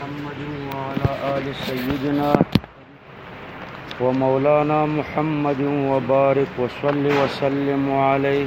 محمد وعلى آل سيدنا ومولانا محمد وبارك وصل وسلم عليه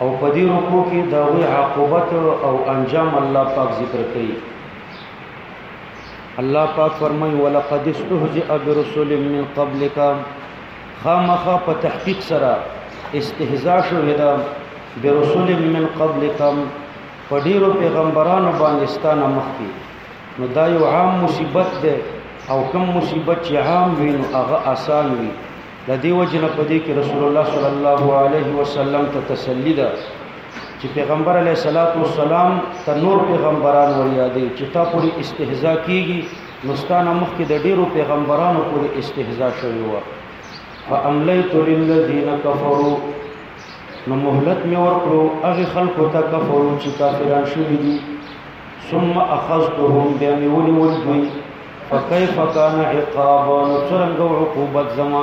او په دې رکو کې د هغوی عاقبت او انجام الله پاک ذکر کوي الله پاک فرمایي ولقد استهزئ برسول من قبلک خامخا په تحقیق سره استهزاء شوې ده برسول من قبلکم په ډیرو پیغمبرانو باندې ستانه مخکې نو دا یو عام مصیبت ده او کم مصیبت چې عام وي نو هغه آسان وي د دې وجه نه په دې کې رسول الله صلی الله علیه وسلم ته تسلی ده چې پیغمبر علیه الصلاۃ والسلام ته نور پیغمبران ور یادې چې تا پوری استهزاء کیږي نستانه مخکې د ډیرو پیغمبرانو پوری استهزاء شوی و فاملیت للذین کفروا نو مهلت می ورکړو هغه خلکو ته کفرو چې کافران شوی دي ثم اخذتهم بیا می ونیول دوی فکيف کان عقاب نو څرنګ او عقوبت زما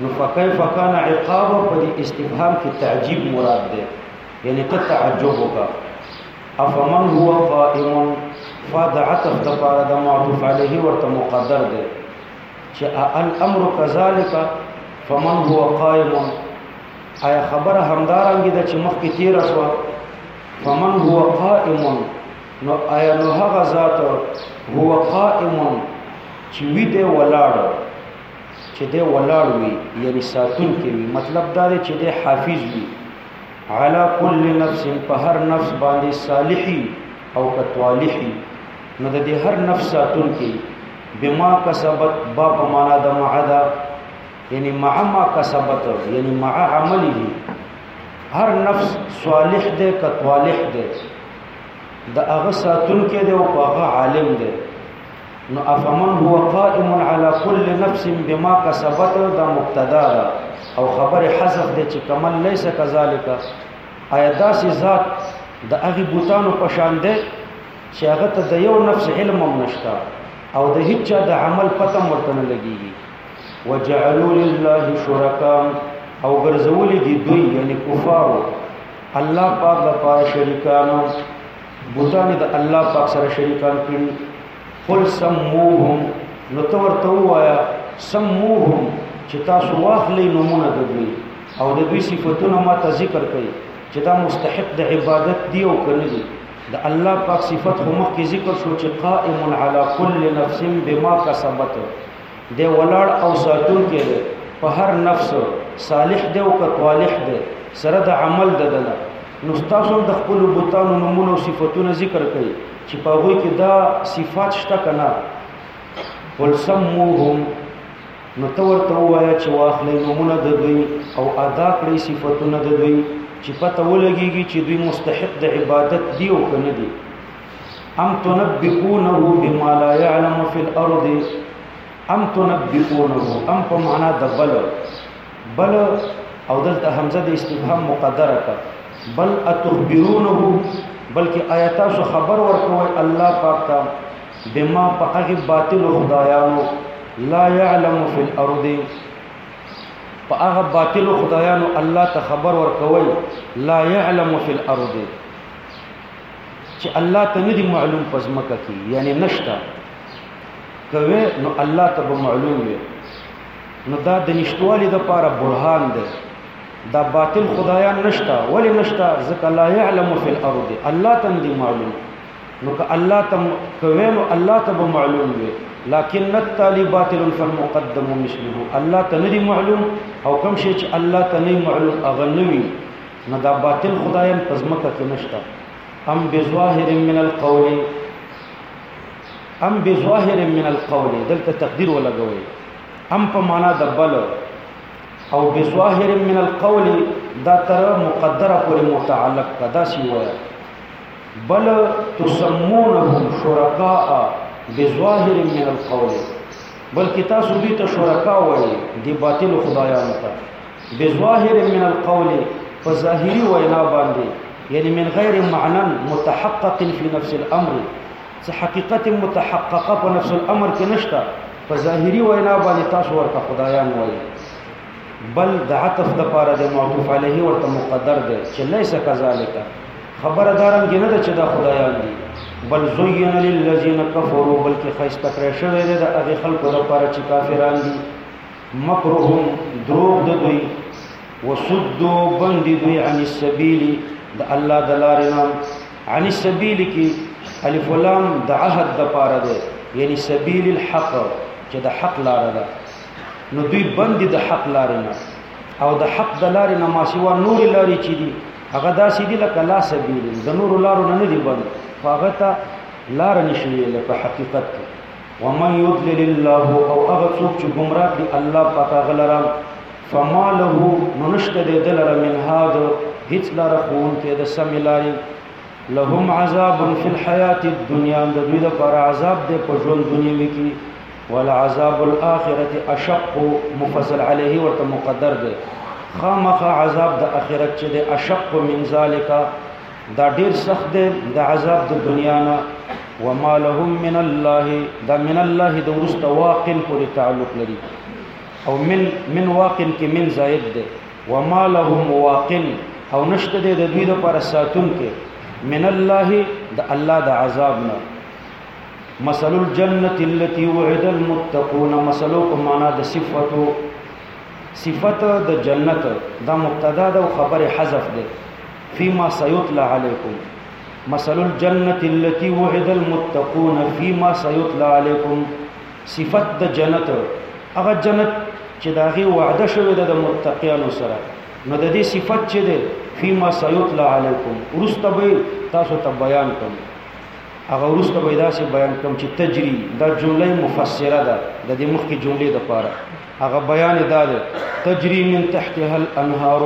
نو فکيف کان عقاب پر استفهام کې تعجب مراد ده یعنی ته تعجب وکا افمن هو قائم فدعتف د پاره د معطوف عليه ورته مقدر ده چې الامر كذلك فمن هو قائم اي خبر همدارنګ ده چې مخکې تیر شو فمن هو قائم نو آیا نو هغه ذات هو قائم چې وی دی ولاړ چې دی ولاړ وي یعنی ساتون کې وي مطلب دا دی چې دی حافظ وي علا کل نفس په هر نفس باندې صالحي او کتوالحي نو د دې هر نفس ساتون کې بما کسبت با په معنا د معدا یعنی مع ما کسبت یعنی مع عمله هر نفس صالح ده کتوالح ده د هغه ساتونکي دی او هغه عالم دی نو افمن هو قائم على كل نفس بما كسبت دا مبتدا ده او خبر حذف دی چې کمن ليس كذلك آیا داسې ذات د هغه بوتانو په شان دی چې هغه ته د یو نفس علم هم نشته او د هیڅ چا د عمل پته مرته نه لګيږي وجعلوا لله شرکا او ګرځولې دي دوی یعنی کفارو الله پاک د پاره شریکانو بوتان د الله پاک سره شریکان کړی قل سموهم نو تو ورته وایا سموهم چې تاسو واخلې نمونه د دوی او د دوی صفاتونه ما ته ذکر کړئ چې دا مستحق د عبادت دی او کنه دی د الله پاک صفات خو مخکې ذکر شو چې قائم علی کل نفس بما کسبت دی ولاړ او ساتون کې دی په هر نفس صالح دی او کطوالح دی سره د عمل د دنه نو تاسو د خپل بوتانو نمونه او صفاتونه ذکر کړئ چې په هغه کې دا صفات شته کنه قل سموهم نو تو ورته وایا چې واخلې نمونه د دوی او ادا کړې صفاتونه د دوی چې پته ولګيږي چې دوی مستحق د عبادت دی او کنه دی ام تنبئونه بما لا يعلم في الارض ام تنبئونه ام په معنا د بل بل او دلته حمزه د استفهام مقدره کړ بل اتخبرونه بلکې آیات سو خبر ورکوي الله پاک ته بما په هغه باطل خدایانو لا يعلم في الارض په هغه باطل خدایانو الله ته خبر ورکوي لا يعلم في الارض چې الله ته نه دی معلوم په ځمکه کې یعنی نشته کوي نو الله ته به معلوم وي نو دا د نشټوالي د پاره برهان دی دا باطل خدایان نشتا ولی نشتا ځکه لا يعلم في الارض الله ته دی معلوم نو که الله ته کوي نو الله ته به معلوم وي لكن التالي باطل فالمقدم مثله الله ته نه معلوم او کوم شي چې الله ته نه معلوم اغنوي نه دا باطل خدایان په ځمکه کې نشته ام بظاهر من القول ام بظاهر من القول دلته تقدیر ولګوي ام په معنا د بل او بظاهر من القول دا تر مقدره پورې متعلق ده دا سی وایي بل تسمونهم شرکاء بظاهر من القول بلکې تاسو دوی ته شرکا وایي دی باطل خدایانو ته بظاهر من القول فظاهری وینا باندې یعنی من غیر معنا متحقق فی نفس الامر څه حقیقت متحققه په نفس الامر کې نشته په ظاهری وینا باندې تاسو ورته خدایان وایي بل د عطف د پاره د معطوف علیه ورته مقدر دی چې ليس كذلك خبره دارم کې نه ده چې دا خدایان دي بل زین للذین کفروا بلکې خیسته کړی شوی دی د هغه خلکو لپاره چې کافران دي مکرهم دروغ د دوی وسدو بند دوی عن السبيل د الله د لارې نام عن السبيل کې الف لام د عهد د پاره ده یعنی سبیل الحق چې د حق لار ده نو دوی بند د حق لار نه او د حق د لار نه ما سیوا نور لارې چې دي هغه داسې دي لکه لا سبیل د نور لارو نه نه دي بند هغه ته لار نشي لکه حقیقت کې ومن يضلل الله او هغه څوک چې گمراه کړي الله پاک هغه لره فما له نشته د دلره من هاد هیڅ لار خون کې د سم لاري لهم عذاب فی الحیات الدنیا د دوی لپاره عذاب دی په ژوند دنیوي کې ولا عذاب الاخرته اشق مفصل علیه ورته مقدر دی خامخ عذاب د اخرت چې د اشق من ذالک دا ډیر سخت دی د عذاب د دنیا نه وما لهم من الله دا من الله د ورست واقن پورې تعلق لري او من من واقن کې من زائد دی وما لهم واقن او نشته دی د دوی لپاره ساتون کې من الله د الله د عذاب نه مثل الجنه التي وعد المتقون مثلو په معنا د صفاتو صفت د جنت دا مبتدا ده او خبر حذف ده فيما سيطلع عليكم مثل الجنة التي وعد المتقون فيما سيطلع عليكم صفت د جنت هغه جنت چې دا غي وعده شوې ده د متقینو سره نو د دې صفت چې ده فيما سيطلع عليكم ورسته به تاسو ته بیان کوم هغه ورسته به داسې بیان کوم چې تجری دا جمله مفسره ده د دې مخکې جملې د پاره هغه بیان دا ده تجری من تحتها الانهار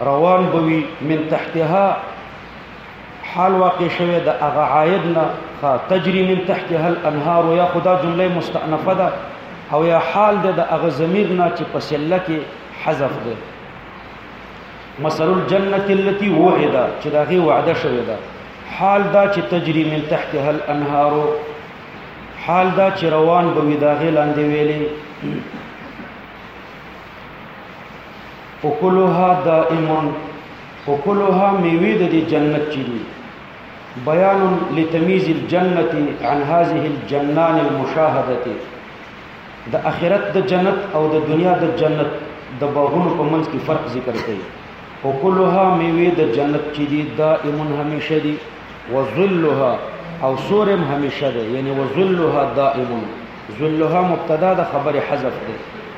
روان به وي من تحتها حال واقع شوه د هغه عاید نه خا تجری من تحتها الانهار یا خدا جمله مستأنفه ده او یا حال ده د هغه ضمیر نه چې په سله کې حذف ده مثل الجنه التي وعد چې دا غي وعده شوه ده حال دا چې تجری من تحتها الانهار حال دا چې روان به وي دا غي لاندې ویلي اکلها دائم اکلها میوه د دې جنت چي دي بیان لتمیز الجنت عن هذه الجنان المشاهده د اخرت د جنت او د دنیا د جنت د باغونو په منځ کې فرق ذکر کړي او کلها میوه د جنت چې دي دائم همیشه دي وظلها او سورم همیشه ده یعنی وظلها دائم ظلها مبتدا د خبر حذف ده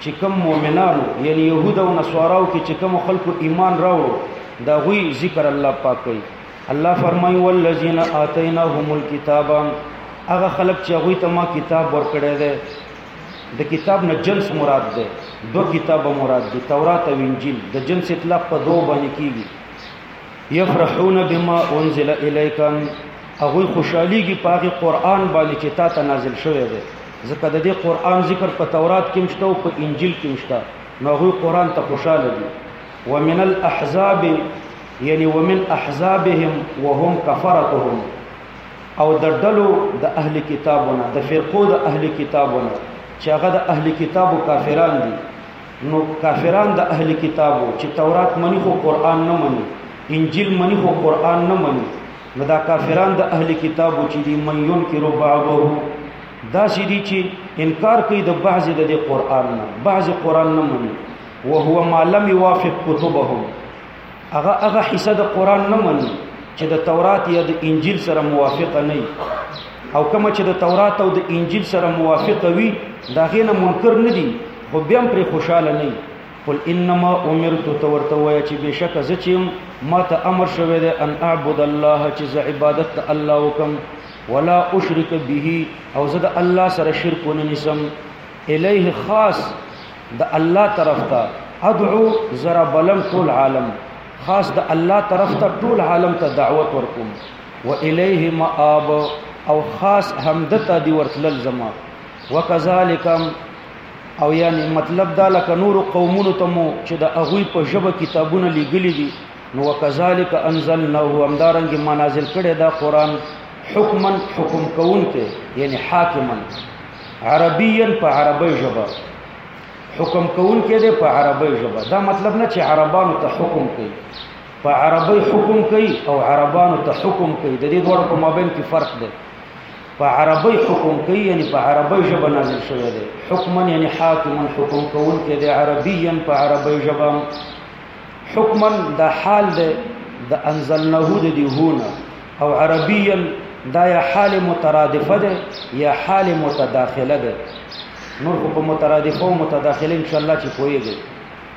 چې کوم مؤمنانو یعنی يهود او نصاراو کې چې کوم خلکو ایمان راوړو دا غوي ذکر الله پاک کوي الله فرمایي والذین آتیناهم الكتاب هغه خلک چې غوي ته ما کتاب ورکړی دی د کتاب نه جنس مراد ده دو کتاب مراد دي تورات او انجیل د جنس اطلاق په دوه باندې کیږي یفرحون بما انزل الیکم هغه خوشحاليږي په هغه قران باندې چې تا ته نازل شوی دی ځکه د دې قران ذکر په تورات کې مشته او په انجیل کې مشته نو هغه قران ته خوشاله دي ومن الاحزاب یعنی ومن احزابهم وهم کفرتهم او د ډلو د اهل کتابونه د فرقو د اهل کتابونه چې هغه د اهل کتابو کافران دي نو کافران د اهل کتابو چې تورات منی خو قران نه منی انجیل منی خو قران نه منی نو دا کافران د اهل کتابو چې دي من ينکر بعضه دا چې دي چې انکار کوي د بعض د قران نه بعض قران نه مني وهو ما لم يوافق كتبهم هغه هغه حصہ د قران نه مني چې د تورات یا د انجیل سره موافق نه او کوم چې د تورات او د انجیل سره موافق وي دا غینه منکر نه دي خو بیا پر خوشاله نه قل انما امرت ته ورته وایه چې بېشکه زه چې یم ما ته امر شوی دی ان اعبد الله چې زه عبادت ته الله وکم ولا اشرک به او زه د الله سره شرک ونه نیسم الیه خاص د الله طرف ته ادعو زرا بلم ټول عالم خاص د الله طرف ته ټول عالم ته دعوت ورکوم و الیه مآب او خاص همدته دی ورتلل زما وکذالکم او یعنی مطلب دا لکه نور قومونو ته مو چې د هغوی په ژبه کتابونه لیږلي دي نو وکذالک انزلناه همدارنګ ما نازل کړی دا قران حکما حکم کون کې یعنی حاکما عربیا په عربی ژبه حکم کون کې دی په عربی ژبه دا مطلب نه چې عربانو ته حکم کوي په عربی حکم کوي او عربانو ته حکم کوي د دې دوه په مابین کې فرق دی په عربی حکم کوي یعنی په عربی ژبه نازل شوی دی حکما یعنی حاکما حکم کول کې دی عربیا په عربی ژبه حکما دا حال دی د انزلنه د دی هونه او عربیا دا یا حال مترادفه ده یا حال متداخله ده نور په مترادفه او متداخله ان شاء الله چې کویږي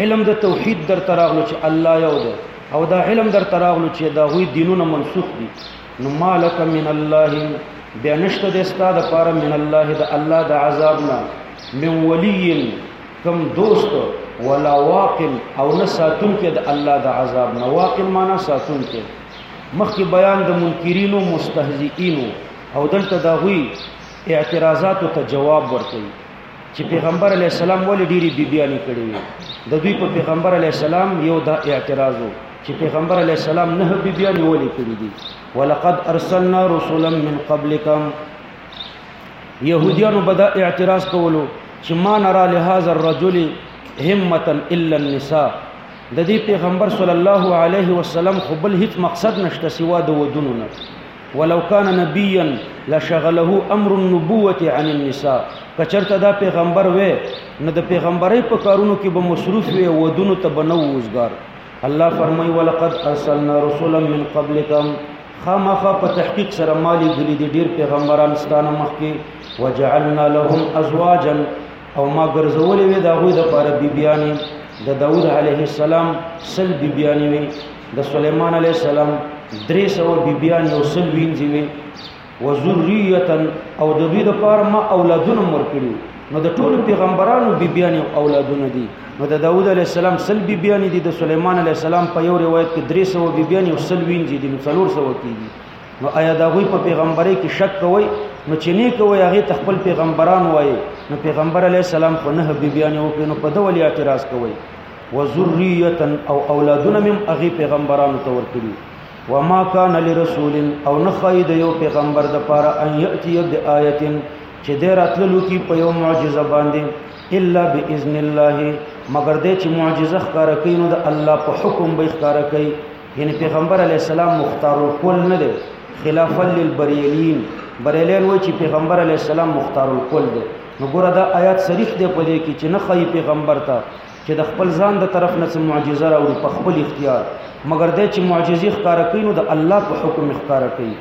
علم د توحید در تراغلو چې الله یو دی او دا علم در تراغلو چې دا غوی دینونه منسوخ دي نو مالک من الله بیا نشته د استاد پاره من الله د الله د عذاب نه من ولی کم دوست ولا واقم او نه ساتون کې د الله د عذاب نه واقم معنا ساتون کې مخکې بیان د منکرینو مستهزئینو او دلته دا غوی اعتراضات ته جواب ورکړي چې پیغمبر علی السلام ولې ډېری بیبیانی کړې وي د دوی په پیغمبر علی السلام یو دا اعتراض وو چې پیغمبر علی السلام نه بیبیانی ولې کړې دي ولقد ارسلنا رسلا من قبلکم يهوديانو بدا اعتراض کولو چې ما نرا لهذا الرجل همه الا النساء د دې پیغمبر صلی الله علیه وسلم خپل هیڅ مقصد نشته سوا د ودونو نه ولو کان نبیا لشغله امر النبوت عن النساء کچرته دا پیغمبر وې نو د پیغمبري په کارونو کې به مصروف وي ودونو ته بنو وزګار الله فرمای ولقد ارسلنا رسلا من قبلکم خامخا په تحقیق سره مالی ګلی دي ډیر پیغمبران ستانه مخکي وجعلنا لهم ازواجا او ما ګرځولې وې د هغوی دپاره بیبیانې د داود علیه السلام سل بیبیانې وې د سلیمان علیه السلام درې سوه بیبیانې او سل وینځې وې و ذریتا او د دوی دپاره ما اولادونه هم ورکړي نو د ټولو پیغمبرانو بیبیانې او اولادونه دي نو د داود علیه السلام سل بیبیانې دي د سلیمان علیه السلام په یو روایت کې درې سوه بیبیانې او سل وینځې دي نو څلور سوه کېږي نو آیا دا غوی په پیغمبري کې شک کوي نو چې نه کوي هغه تخپل پیغمبران وایي نو پیغمبر علی السلام خو نه بیبیانه او کنو په دولي اعتراض کوي وذریه او اولادونه مم هغه پیغمبرانو ته ورکړي وما كان لرسول او نه خید یو پیغمبر د پاره ان یاتی بآیه چې د راتللو کې په یو معجزه باندې الا باذن الله مگر د چې معجزه ښکار کینو د الله په حکم به ښکار کوي یعنی پیغمبر علی السلام مختار الکل نه دی خلافا للبریلین بریلین وای چې پیغمبر علی السلام مختار الکل دی نو ګوره دا آیات صریح دی په دې کې چې نه خی پیغمبر ته چې د خپل ځان د طرف نه څه معجزه راوړي په خپل اختیار مګر د چې معجزې ښکارا کوي نو د الله په حکم ښکارا کوي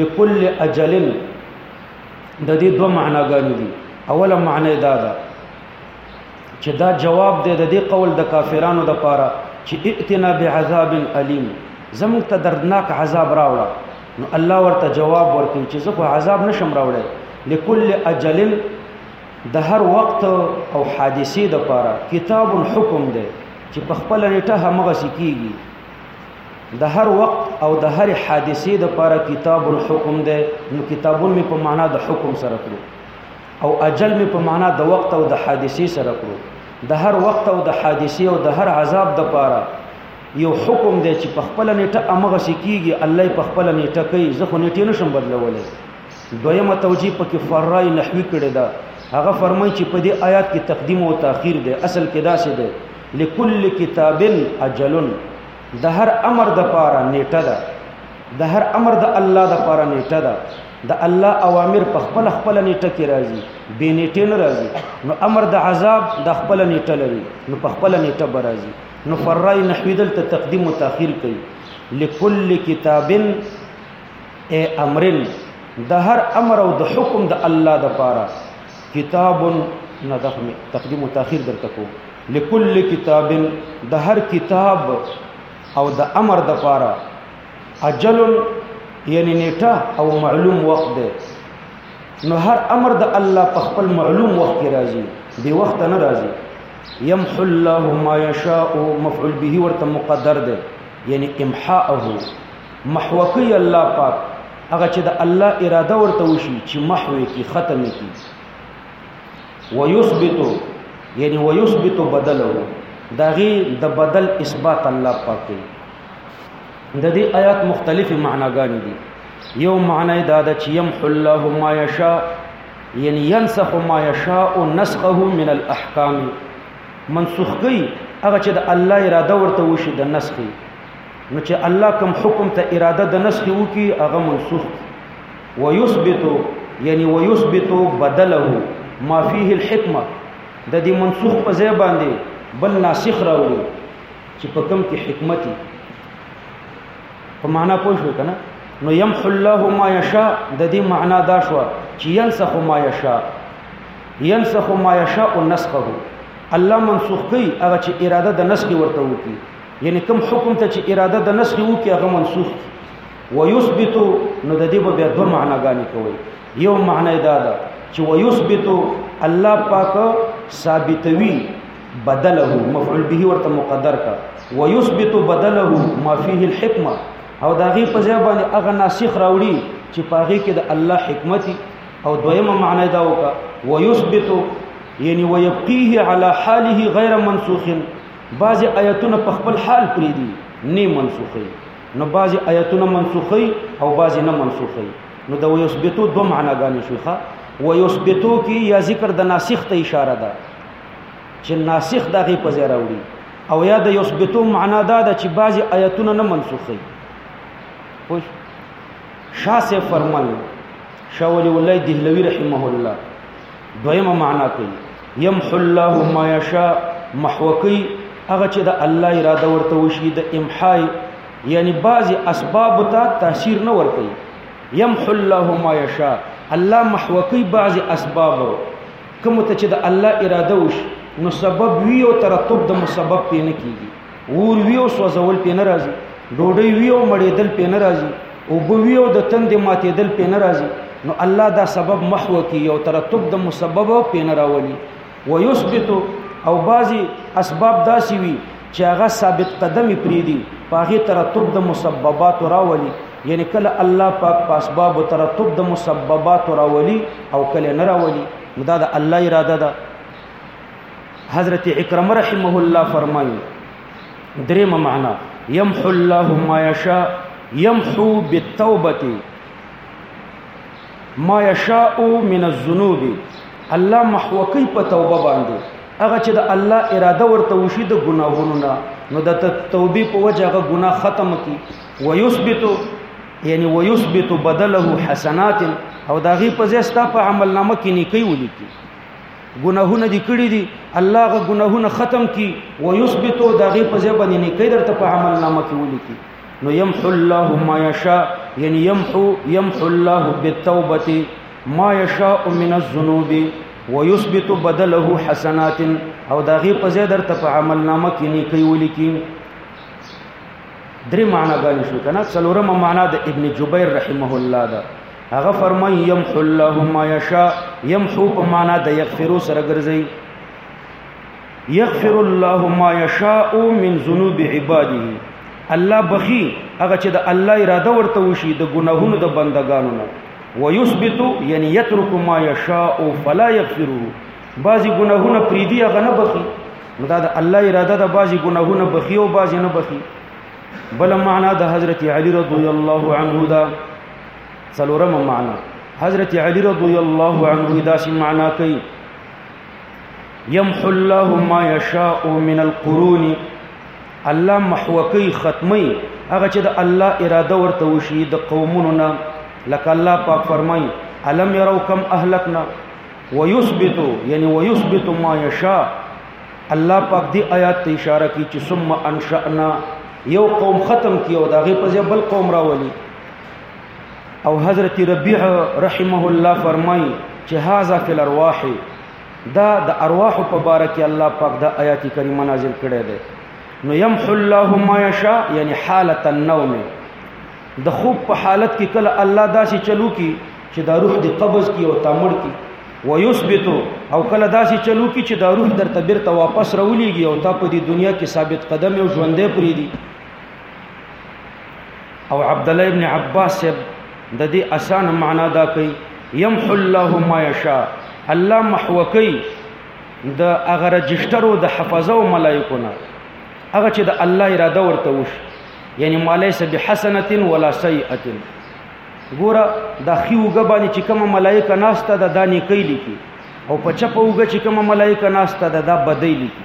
لكل اجل د دې دوه معناګانې دي اوله معنی دا ده چې دا جواب دی د دې قول د کافرانو د پاره چې ائتنا بعذاب الیم زموږ ته دردناک عذاب راوړه نو الله ورته جواب ورکړي چې زه خو عذاب نشم راوړی لكل اجل د هر وخت او حادثه د پاره کتاب حکم دی چې په خپل نیټه همغه سکیږي د هر وخت او د هر حادثه د پاره کتاب حکم دی نو کتابون می په معنا د حکم سره کړو او اجل می په معنا د وخت او د حادثې سره کړو د هر وخت او د حادثې او د هر عذاب د پاره یو حکم دی چې په خپل نیټه امغه سکیږي الله په خپل نیټه کوي زه خو نیټه نشم بدلولای دویمه توجیه پکې فرای نحوی کړی دا هغه فرمای چې په دې آیات کې تقدیم او تاخير دی اصل کې دا څه دی لکل کتاب اجل د هر امر د پاره نیټه ده د هر امر د الله د پاره نیټه ده د الله اوامر په خپل خپل نیټه کې راځي به نیټه نه راځي نو امر د عذاب د خپل نیټه لري نو په خپل نیټه به راځي نو فرای نحویدل ته تقدیم او تاخير کوي لكل کتاب ای امرن د هر امر او د حکم د الله د پاره کتاب نه دغه تقدیم او تاخير درته کو لكل کتاب د هر کتاب او د امر د پاره اجل یعنی نیټه او معلوم وخت دی نو هر امر د الله په خپل معلوم وخت کې راځي دی وخت نه راځي يمحو الله ما يشاء مفعول به ورته مقدر دی یعنی امحاءه محو کوي الله پاک هغه چې د الله اراده ورته وشي چې محو کی ختم کی ويثبت یعنی ويثبت بدله داغي د بدل اثبات الله پاک کوي د دې آیات مختلفې معناګانې دي یو معنی دا ده چې یمحو الله ما یشاء یعنی ينسخ ما یشاء نسخه من الاحکام منسوخ کوي هغه چې د الله اراده ورته وشي د نسخي نو چې الله کوم حکم ته اراده د نسخي وکي هغه منسوخ ويثبت یعنی ويثبت بدله ما فيه الحکمه د دې منسوخ په ځای باندې بل ناسخ راوړي چې په کوم کې حکمت په معنا پوه شو کنه نو يمحو الله ما يشاء د دې معنا دا شو چې ينسخ ما يشاء ينسخ ما يشاء نسخه الله منسوخ کوي هغه چې اراده د نسخ ورته وکي یعنی کوم حکم ته چې اراده د نسخ وکي هغه منسوخ ويثبت نو د دې په دوه معناګانې کوي یو معنی دا ده چې ويثبت الله پاک ثابتوي بدله مفعول به ورته مقدر کا ويثبت بدله ما فيه الحكمه او داغي په ځای باندې هغه ناسخ راوړي چې پاغي کې د الله حکمت او دویمه معنی دا وکا ويثبت یعنی ويبقيه على حاله غیر منسوخ بعض آیتونه په خپل حال پرې دي نه منسوخي نو بعض آیتونه منسوخي او بعض نه منسوخي نو دا ويثبتو دوه معناګانې شوخه ويثبتو کې یا ذکر د ناسخ ته اشاره ده چې ناسخ د هغې په ځای راوړي او یا د یثبتو معنا دا ده چې بعضې آیتونه نه منسوخوي پوه شاه صاحب فرمایي شاه ولي الله دهلوي رحمه الله دویمه معنا کوي یمحو الله ما یشاء محو کوي هغه چې د الله اراده ورته وشي د امحای یعنی بعضې اسباب ته تاثیر نه ورکوي یمحو الله ما یشاء الله محو کوي بعضې اسباب کوم ته چې د الله اراده وشي نو سبب وی او ترتب د مسبب پې نه کیږي ور وی او سوځول پې نه راځي ډوډۍ وی او مړېدل پې نه راځي او بوی او د تند ماتېدل پې نه راځي نو الله دا سبب محو کوي او ترتب د مسبب پې نه راولي ويثبت او بعضي اسباب داسي وي چې هغه ثابت قدمي پریدي په هغه ترتب د مسببات راولي یعنی کله الله پاک په اسباب ترتب د مسببات راولي او کله نه راولي دا د الله اراده ده حضرت اکرم رحمه الله فرمایي دریم معنا يمحو الله ما يشاء يمحو بالتوبه ما يشاء من الذنوب الله محو کوي په توبه باندې هغه چې د الله اراده ورته وشي د ګناهونو نه نو د توبې په وجه هغه ګناه ختم کی ويثبت یعنی ويثبت بدله حسنات او دا غي په زستا په عمل نامه کې نیکی ولیکي ګناهونه دي کړی دي الله غ ګناهونه ختم کی ويثبت دا غي په ځای باندې نیکی درته په عمل نامه کې ولیکي نو يمحو الله ما يشاء یعنی يمحو يمحو الله بالتوبه ما یشاء من الذنوب ويثبت بدله حسنات او دا غي په زیدر ته په عمل نامه کې نه کوي ولیکي درې معنا غانې شو کنه څلورمه معنا د ابن جبیر رحمه الله دا هغه فرمایي يمحو الله ما يشاء يمحو په معنا د یغفرو سره ګرځي یغفر الله ما يشاء من ذنوب عباده الله بخي هغه چې د الله اراده ورته وشي د ګناهونو د بندگانو نه ويثبت یعنی یترک ما یشاء فلا یغفره بعضی ګناهونه پریدي هغه نه بخي نو دا د الله اراده ده بعضی ګناهونه بخي او بعضی نه بخي بل معنا د حضرت علی رضی الله عنه دا څلورم معنا حضرت علی رضی الله عنه دا شی معنا کوي يمحو الله ما يشاء من القرون الله محو کوي ختمي هغه چې د الله اراده ورته وشي د قومونو نه لکه الله پاک فرمایي الم يروا كم اهلكنا ويثبت يعني ويثبت ما يشاء الله پاک دی آیات ته اشاره کوي چې ثم انشأنا یو قوم ختم کیو دا غي په بل قوم راولي او حضرت ربيع رحمه الله فرمایي چې هاذا فی الارواح دا د ارواح په باره کې الله پاک دا آیات کریمه نازل کړی دی نو یمحو الله ما یشاء یعنی حالت النوم د خوب په حالت کې کله الله داسې چلو کی چې دا روح د قبض کی او تامړ کی ويثبت او کله داسې چلو کی چې دا روح در تبر ته واپس راولېږي او تا په دې دنیا کې ثابت قدم او ژوندې پرې دي او عبد الله ابن عباس د دې اسانه معنا دا کوي يمحو الله ما يشاء الله محو کوي د هغه رجسترو د حفظه او ملائکو نه هغه چې د الله اراده ورته وشي یعنی مالیس بحسنه ولا سیئه ګوره د خيوګه باندې چې کوم ملائکه ناشته د دانی کوي لیکي او په چپوګه چې کوم ملائکه ناشته د دا بدی لیکي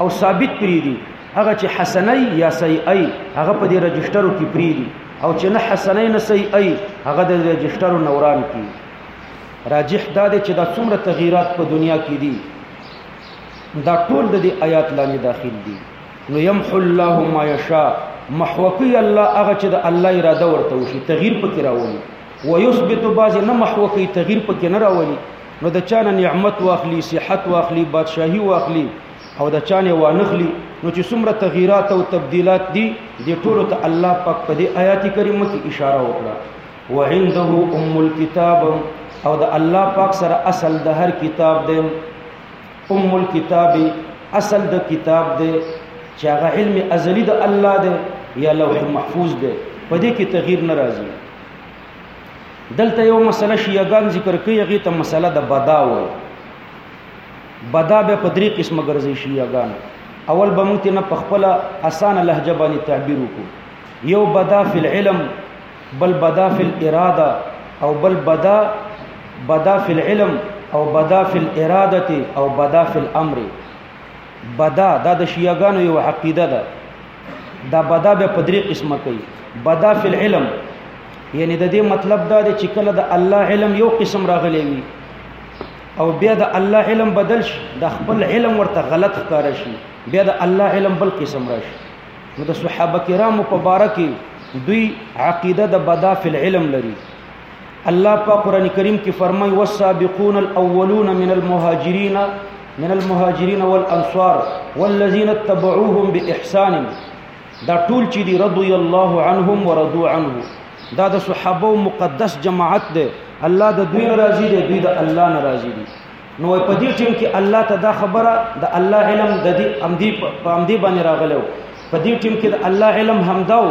او ثابت پریدي هغه چې حسنه یا سیئه هغه په دې رجسترو کې پریدي او چې نه حسنه نه سیئه هغه د رجسترو نوران کی راجح دا دی چې دا څومره تغییرات په دنیا کې دي دا ټول د دې آیات لاندې داخل دي نو يمحو الله ما يشاء محوکی الله هغه چې د الله اراده ورته وشي تغییر پکې راولي ويثبت بعض نه محوکی تغییر پکې نه راولي نو د چا نه نعمت واخلي صحت واخلي بادشاهي واخلي او د چا نه وانخلي نو چې څومره تغییرات او تبدیلات دي د ټولو ته الله پاک په دې آیات کریمه کې اشاره وکړه وعنده ام الكتاب او د الله پاک سره اصل د هر کتاب دی ام الكتاب اصل د کتاب دی چې هغه علم ازلی د الله دی یا لوح محفوظ دی په دې کې تغییر ناراضي دلته یو مسله شیعاګان ذکر کوي هغه ته مسله د بدا وای بدا به په درې قسمه ګرځي شیعاګان اول به موږ نه پخپل اسانه لهجه باندې تعبیر وکړو یو بدا فی العلم بل بدا فی الاراده او بل بدا بدا فی العلم او بدا فی الاراده او بدا فی الامر بدا دا د شیعاګانو یو عقیده ده دا بدا به په درې قسمه کوي بدا فی العلم یعنی د دې مطلب دا دی چې کله د الله علم یو قسم راغلی وي او بیا د الله علم بدل شي د خپل علم ورته غلط ښکار شي بیا د الله علم بل قسم راشي نو د صحابه کرامو په باره کې دوی عقیده د بدا فی العلم لري الله په قران کریم کې فرمای والسابقون الاولون من المهاجرین من المهاجرین والانصار والذین اتبعوهم باحسان دا ټول چې دی رضی الله عنهم ورضوا عنه دا د صحابه او مقدس جماعت دی الله د دوی ناراضي دی دوی د الله ناراضي دي نو په دې ټیم کې الله ته دا خبره د الله علم د دې امدی په امدی باندې راغلو په دې ټیم کې د الله علم همداو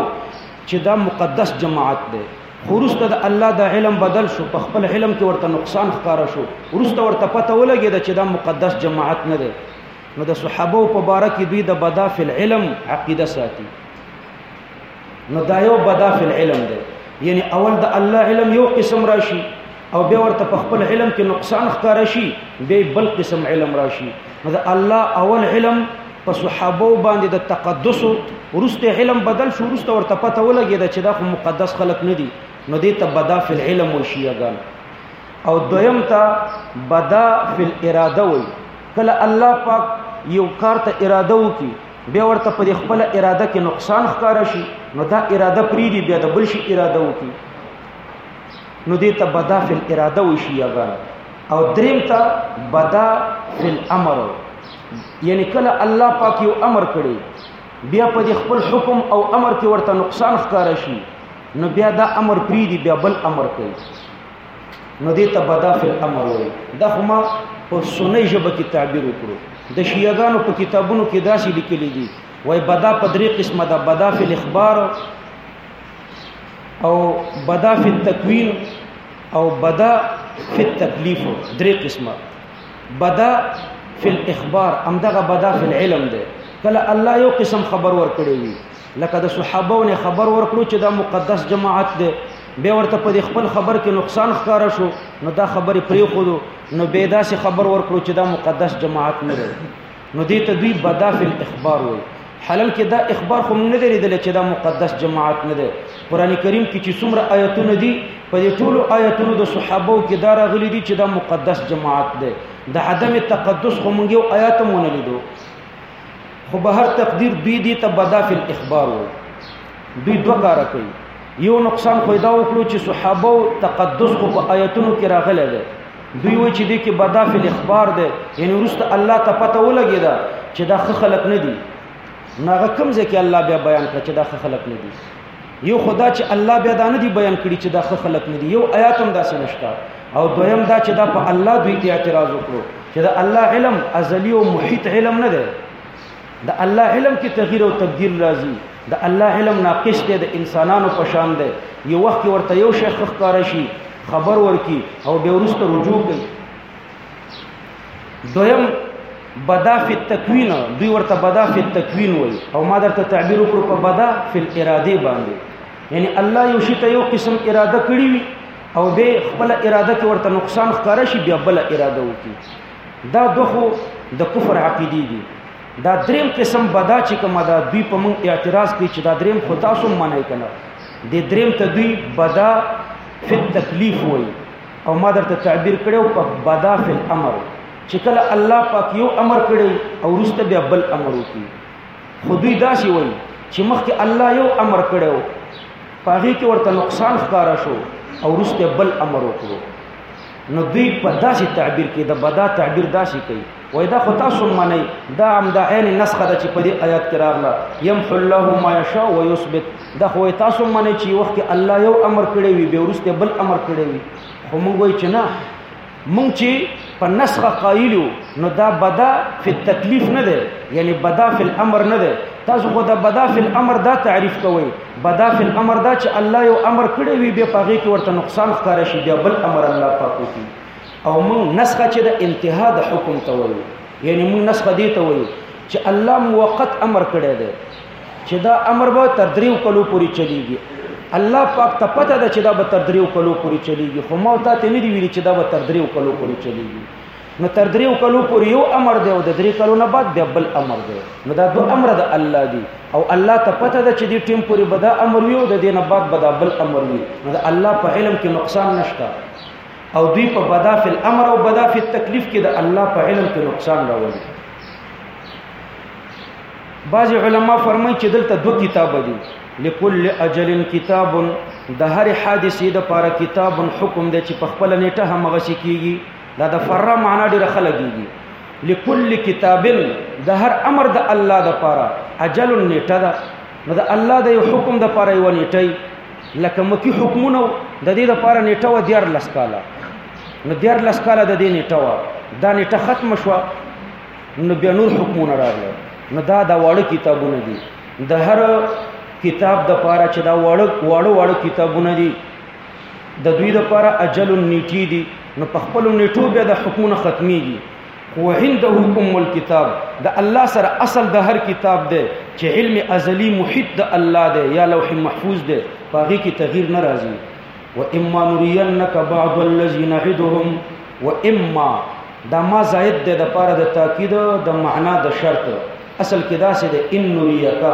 چې دا مقدس جماعت دی خورسته د الله د علم بدل شو په خپل علم کې ورته نقصان ښکارا شو ورسته ورته پته ولګي د چې دا مقدس جماعت نه دی نو د صحابه په باره کې دوی د بدا فی العلم عقیده ساتي نو دا یو بدا فی العلم دی یعنی اول د الله علم یو قسم راشي او به ورته په خپل علم کې نقصان ښکار شي به بل قسم علم راشي دا الله اول علم په صحابه باندې د تقدس ورسته علم بدل شو ورسته ورته پته ولګي دا چې دا خو مقدس خلق نه دي نو دې ته بدا فی العلم او شیعاګان او دویم ته بدا فی الاراده وي کله الله پاک یو کار ته اراده وکي بیا ورته په خپل اراده کې نقصان ښکار شي نو دا اراده پریدي بیا د بل شي اراده وکي نو دې ته بدا فی الاراده وشي یا غره او دریم ته بدا فی الامر یعنی کله الله پاک یو امر کړي بیا په خپل حکم او امر کې ورته نقصان ښکار شي نو بیا دا امر پری دی بیا بل امر کوي نو دې ته بدا فی الامر وي دا خو ما په سنې ژبه کې تعبیر وکړو د شیعاګانو په کتابونو کې داسې لیکلي دي وای بدا په درې قسمه ده بدا فی الاخبار او بدا فی التکوین او بدا فی التکلیف درې قسمه بدا فی الاخبار امدغه بدا فی العلم ده کله الله یو قسم خبر ورکړي وي لکه د صحابهونه خبر ورکړو چې دا مقدس جماعت ده به ورته په خپل خبر کې نقصان ښکاره شو نو دا خبرې پرې خودو نو به داسې خبر ورکړو چې دا مقدس جماعت نه ده نو دې ته دوی بدا فی الاخبار وایي حلال کې دا اخبار خو موږ نه دی لیدلی چې دا مقدس جماعت نه دی قرآن کریم کې چې څومره آیتونه دي په دې ټولو آیتونو د صحابو کې دا راغلي دي چې دا مقدس جماعت دی د عدم تقدس خو موږ یو آیات هم ونه لیدو خو به هر تقدیر دوی دې ته بدا فی الاخبار وایي دوی دوه کاره کوي یو نقصان خو دا وکړو چې صحابه تقدس خو په آیتونو کې راغلی دی دوی وایي چې دې کې بدا فی الاخبار دی یعنی وروسته الله ته پته ولګېده چې دا ښه خلک نه دي نو هغه کوم ځای کې الله بیا بیان کړ چې دا ښه خلک نه دي یو خدا چې الله بیا دا نه دي بیان کړي چې دا ښه خلک نه دي یو آیات هم داسې نشته او دویم دا چې دا په الله دوی ته اعتراض وکړو چې دا الله علم ازلی او محیط علم نه دی د الله علم کې تغییر او تبديل راځي د الله علم ناقص دی د انسانانو په شان دی یو وخت ورته یو شیخ ښکار شي خبر ورکی او به ورسته رجوع کوي دویم بدا فی التکوین دوی ورته بدا فی التکوین وای او ما درته تعبیر وکړو په بدا فی الاراده باندې یعنی الله یو شی ته یو قسم اراده کړی وي او به خپل اراده کې ورته نقصان ښکار شي بیا بل اراده وکړي دا دغه د کفر عقیدې دي دا دریم قسم بدا چې کومه دا دوی په مون اعتراض کوي چې دا دریم خو تاسو منئ کنه د دریم ته دوی بدا فی تکلیف وای او ما درته تعبیر کړو په بدا فی الامر چې کله الله پاک یو امر کړي او رسته بیا بل امر وکړي خو دوی دا شی وای چې مخکې الله یو امر کړو پاغي کې ورته نقصان ښکارا شو او رسته بل امر وکړو نو دوی په داسې تعبیر کې د بدا تعبیر داسې کوي وای دا خو تاسو منئ دا هم د عین نسخه ده چې په دې آیات کې راغله یمحو الله ما یشاء و یثبت دا خو تاسو منئ چې وخت کې الله یو امر کړی وي به ورسته بل امر کړی وي خو موږ وای چې نه موږ چې په نسخه قایلو نو دا بدا فی التکلیف نه ده یعنی بدا فی الامر نه ده تاسو خو دا بدا فی الامر دا تعریف کوئ بدا فی الامر دا چې الله یو امر کړی وي به پاغي کې ورته نقصان ښکار شي بیا بل امر الله پاک کوي او موږ نسخه چې د انتها د حکم ته وایو یعنی موږ نسخه دی ته وایو چې الله موقت امر کړی دی چې دا امر به تر دریو کلو پورې چلیږي الله پاک ته پته ده چې دا به تر دریو کلو پورې چلیږي خو مو ته نه دی ویلي چې دا به تر دریو کلو پورې چلیږي نو تر دریو کلو پورې یو امر دی او د درې کلو نه بعد بیا بل امر دی نو دا دوه امر د الله دی او الله ته پته ده چې دې ټیم پورې به دا امر وي او د دې نه بعد به دا بل امر وي نو د الله په علم کې نقصان نشته او دوی په بدا فی الامر او بدا فی التکلیف کې د الله په علم کې نقصان راوړي بعض علما فرمایي چې دلته دوه کتاب دي لكل اجل کتاب د هر حادثې د پاره کتاب حکم دی چې په خپل نیټه هم غسی کیږي دا د فر معنا ډیره ښه لګیږي لكل کتاب د هر امر د الله د پاره اجل نیټه ده نو د الله د یو حکم د پاره یو نیټه لکه مکی حکمونه د دې د پاره نیټه و دیار لس کاله نو دیار لس کاله د دې نیټه و دا نیټه ختم شو نو بیا نور حکمونه راغله نو دا د وړو کتابونه دي د هر کتاب د پاره چې دا وړو وړو کتابونه دي د دوی لپاره اجل نیټی دي نو په خپل نیټو بیا د حکمونه ختميږي خو عنده ام الكتاب د الله سره اصل د هر کتاب دی چې علم ازلی محیط د الله دی یا لوح محفوظ دی پاغي کې تغییر ناراضي و اما نرینک بعض الذی نعدهم و اما دا ما زائد ده د پاره د تاکید د معنا د شرط اصل کې دا سه ده ان نوریکا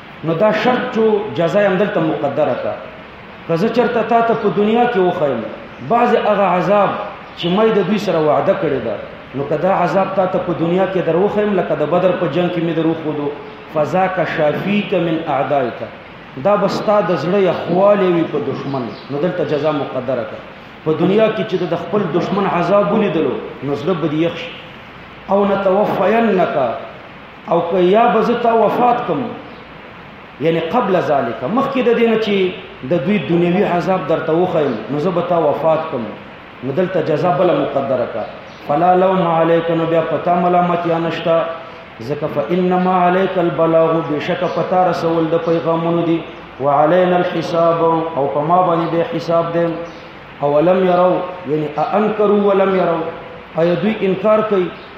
نو دا شرط چې جزا هم دلته مقدره کړه که زه چېرته تا ته په دنیا کې وښیم بعضې هغه عذاب چې ما د دوی سره وعده کړې ده نو که دا عذاب تا ته په دنیا کې در وښیم لکه د بدر په جنګ کې مې در وښودو فضا که شافي که من اعدای ته دا به ستا د زړه یخوالی وي په دښمن نو دلته جزا مقدره کړه په دنیا کې چې د خپل دښمن عذاب ولیدلو نو زړه به دې یخ شي او نتوفینک او که یا بزتا وفات کوم یعنی قبل ذالک مخکې د دینه چې د دوی دنیوي عذاب درته وخیم نو زه به تا وفات کوم نو دلته جزا بل مقدره کا فلا لوم علیک نو بیا پتا ملامت یا نشتا ځکه فانما علیک البلاغ بشک پتا رسول د پیغامونو دی وعلينا الحساب او پما باندې به حساب دی اولم يروا یعنی انکروا ولم يروا اي دوی انکار کوي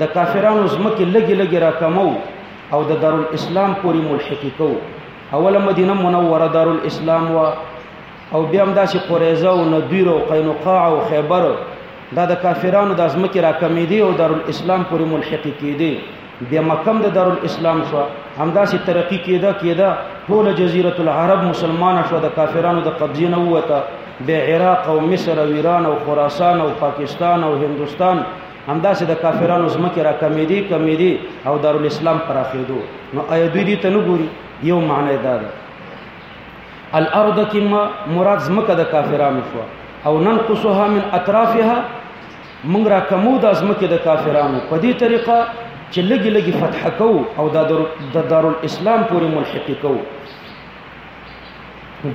د کافرانو زمکه لګي لګي را کمو او د دارالاسلام پوری ملحقی کو اوله مدینه منوره دارالاسلام وا او بیا هم داسې قریزه او ندویر او قینقاع او خیبر دا د کافرانو د زمکه را کمې دي او دارالاسلام پوری ملحقی کېدي بیا مکم د دارالاسلام شو همداسې ترقی کېده کېده ټول جزیره العرب مسلمانه شو د کافرانو د قبضې نه ووته بیا عراق او مصر او ایران او خراسان او پاکستان او هندوستان همداسې د کافرانو ځمکې را کمېدې کمېدې او دارالاسلام پراخېدو نو آیا دوی دې ته نه ګوري یو معنی دا ده الارض کې مراد ځمکه د کافرانو شو او ننقصها من اطرافها موږ را کمو د ځمکې د کافرانو په دې طریقه چې لګي لګي فتح کو او د دارالاسلام پورې ملحق کو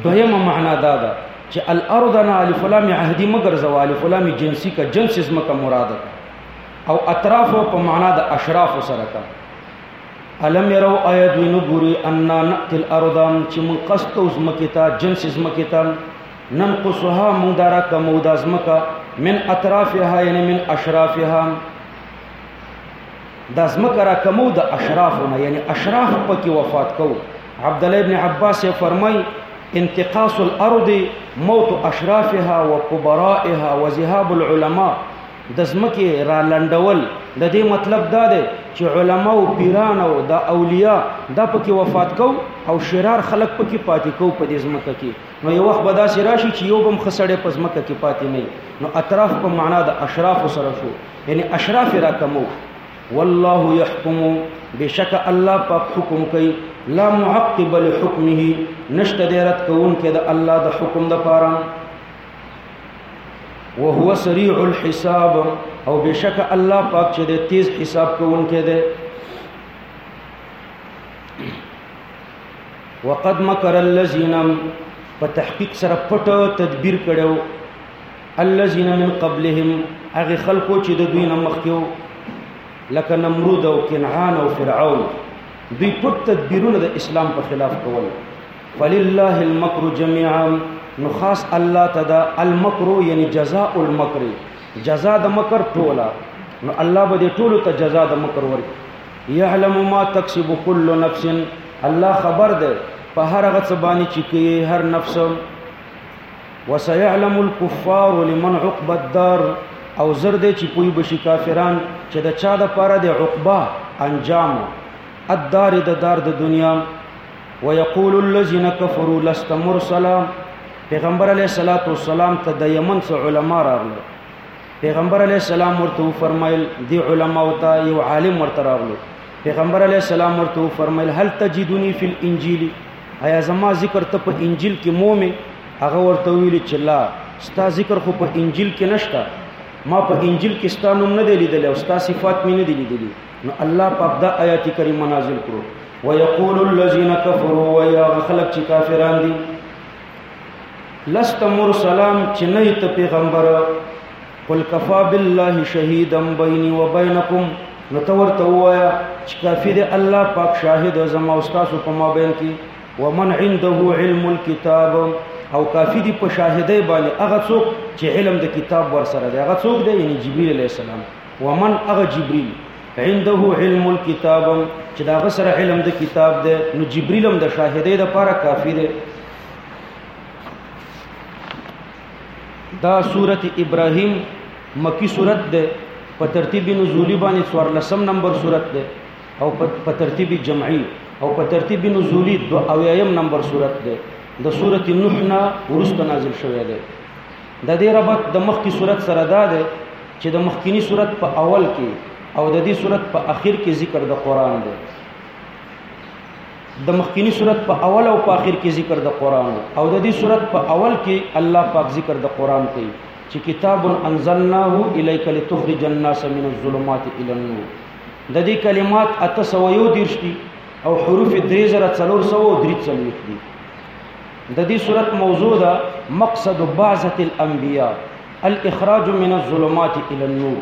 دویمه معنا دا ده چې الارض نه الف لام عهدی مگر زوا الف لام جنسی کا جنس اسم کا مراد ده او اطراف په معنا د اشراف سره کا علم یرو آیا دوی نو ګوري ان نقت الارض چې من قصد اوس مکیتا جنس اسم کیتا نن قصها مون دارا کا مودازمکا من اطرافها یعنی من اشرافها دا زمکه را کمو د اشرافو نه یعنی اشراف پکې وفات کو عبد الله ابن عباس یې فرمای انتقاص الارض موت اشرافها وكبرائها وذهاب العلماء د زمکه را لندول د دې مطلب دا دی چې علما او پیران او د اولیاء د پکې وفات کو او شرار خلق پکې پاتې کو په دې زمکه کې نو یو وخت به دا سراشي چې یو بم خسړې په زمکه کې پاتې نه نو اطراف په معنا د اشراف سره شو یعنی اشراف را کمو والله يحكم بشک الله پاک حکم کوي لا معقب لحکمه نشته د رد کون کې د الله د حکم د پاره وهو سريع الحساب او بشک الله پاک چې د تیز حساب کون کې ده وقد مکر الذين په تحقیق سره پټ تدبیر کړو الذين من قبلهم هغه خلکو چې د دوی نه مخکیو لکه نمرود او کنعان او فرعون دوی پټ تدبیرونه د اسلام په خلاف کول فلله المکر جميعا نو خاص الله تدا المکر یعنی جزاء المکر جزاء د مکر ټوله نو الله به دې ټولو ته جزاء د مکر ورکړي يعلم ما تکسب كل نفس الله خبر ده په هر هغه څه باندې چې کوي هر نفس وسيعلم الكفار لمن عقب الدار او زر دې چې پوي بشي کافران چې د چا د پاره د عقبه انجام الدار د دار د دنیا ويقول الذين كفروا لست مرسلا پیغمبر علیه الصلاۃ والسلام ته د یمن څخه علما راغله پیغمبر علیه السلام ورته فرمایل دی علما او ته یو عالم ورته راغله پیغمبر علیه السلام ورته فرمایل هل تجدنی فی الانجیل ایا زما ذکر ته په انجیل کې مومې هغه ورته ویل چې لا ستا ذکر خو په انجیل کې نشته ما په انجیل کې ستا نوم نه دی لیدلی او ستا صفات مې نه دی لیدلی نو الله پاک دا آیات کریمه نازل کړو ويقول الذين كفروا ويا خلق چې کافران دي لست مرسلام چې نه ته پیغمبر قل کفا بالله شهیدا بیني وبینکم نو ته ورته وایا چې کافی دی الله پاک شاهد زما او تاسو په مابین کې ومن عنده علم الكتاب او کافی دی په شاهدی باندې هغه څوک چې علم د کتاب ور سره دی هغه څوک دی یعنی جبرئیل علیه السلام ومن هغه جبرئیل عنده علم الكتاب چې دا غسر علم د کتاب دی نو جبرئیل هم د شاهدی د لپاره کافی دی دا سورت ابراهیم مکی سورت ده په ترتیب نزولی باندې څوار لسم نمبر سورت ده او په ترتیب جمعی او په ترتیب نزولی دو اویایم نمبر سورت ده د سورت نوح نه ورسته نازل شوی ده د دې ربط د مخکی صورت سره دا ده چې د مخکینی صورت په اول کې او د دې صورت په اخر کې ذکر د قران دی د مخکینی صورت په اول او په اخر کې ذکر د قران او د دې صورت په اول کې الله پاک ذکر د قران کوي چې کتاب انزلناه الیک لتخرج الناس من الظلمات الى النور د دې کلمات اته سو یو دیرش دي او حروف درې زره څلور سو او درې څلور دي د دې صورت موضوع ده مقصد بعثه الانبیاء الاخراج من الظلمات الى النور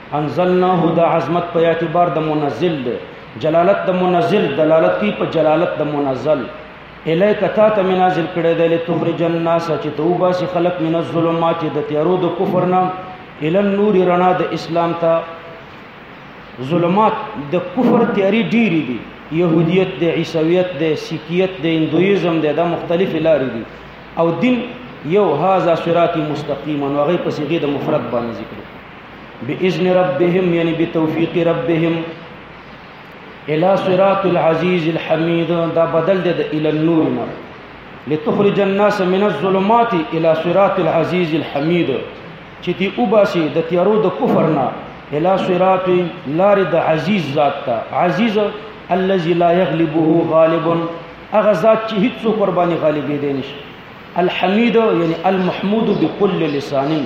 انزلناه د عظمت په اعتبار د منزل دی جلالت د منزل دلالت کوي په جلالت د منزل الیک تا ته منازل کړی دی لتخرج الناس چې توبه سي خلق من الظلمات د تیارو د کفر نه ال النور رڼا د اسلام ته ظلمات د کفر تیاری ډیری دي يهودیت د عیسویت د سیکیت د هندویزم د دا مختلف لارې دي او دین یو هاذا صراط مستقیم او هغه په صيغه د مفرد باندې ذکر باذن ربهم یعنی بتوفیق ربهم الى صراط العزيز الحميد دا بدل د الى النور نه لتخرج الناس من الظلمات الى صراط العزيز الحميد چې دی وباسي د تیارو د کفر نه الى صراط لار د عزيز ذات ته عزيز الذي لا يغلبه غالب اغه ذات چې هیڅ قرباني غالب دی نشي الحميد يعني المحمود بكل لسان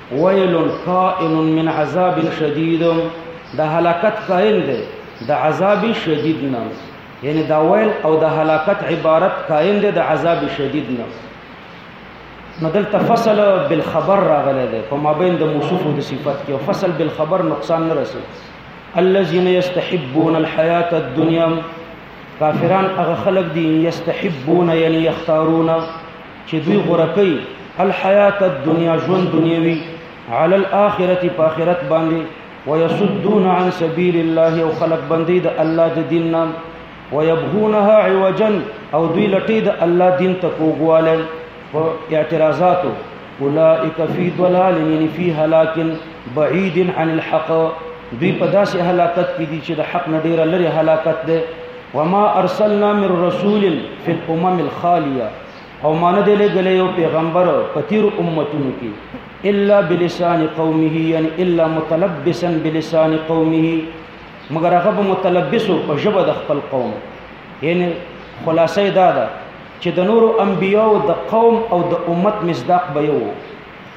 ويل خائن من عذاب شدید د هلاکت خائن دی د عذاب شدید نه یعنی دا ویل او د هلاکت عبارت خائن دی د عذاب شدید نه نو دلته فصل بالخبر راغلی دی په مابین د موصوف او د صفت کې فصل بالخبر نقصان نه رسي الذين يستحبون الحياه الدنيا کافران هغه خلق دي یستحبون یعنی یختارون چې دوی غوره کوي الحیات الدنیا ژوند دنیوي علی الاخرت په آخرت باندې ويصدون عن سبيل الله او خلق بندي د الله د دین نام ويبغونها عوجا او دوی لټي د الله دین ته کوګواله په اعتراضاتو اولئک فی ضلال یعنی فی هلاک بعید عن الحق دوی په داسې هلاکت کې دي چې د حق نه ډیره لري هلاکت ده وما ارسلنا من رسول فی الامم الخالیه او مانه دی لګلې یو پیغمبر په تیر امتونو کې الا بلسان قومه یعنی الا متلبسا بلسان قومه مگر هغه به متلبسو په ژبه د خپل قوم یعنی خلاصې دا ده چې د نورو انبیو د قوم او د امت مصداق به یو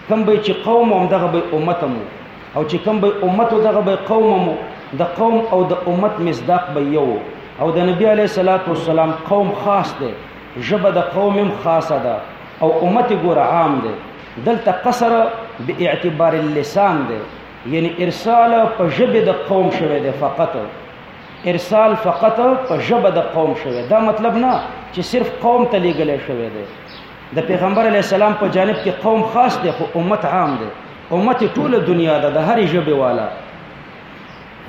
کم به چې قوم هم دغه به امت مو او چې کم به امت دغه به قوم مو د قوم او د امت مصداق به یو او د نبی علی صلوات و سلام قوم خاص دی ژبه د قوم هم خاصه ده او امت ګوره عام ده دلته قصر به اعتبار اللسان ده یعنی ارسال په ژبه د قوم شوه ده فقط ارسال فقط په ژبه د قوم شوه دا مطلب نه چې صرف قوم ته لېږل شوی دی د پیغمبر علی السلام په جانب کې قوم خاص دی خو امت عام دی امت ټوله دنیا ده د هرې ژبې والا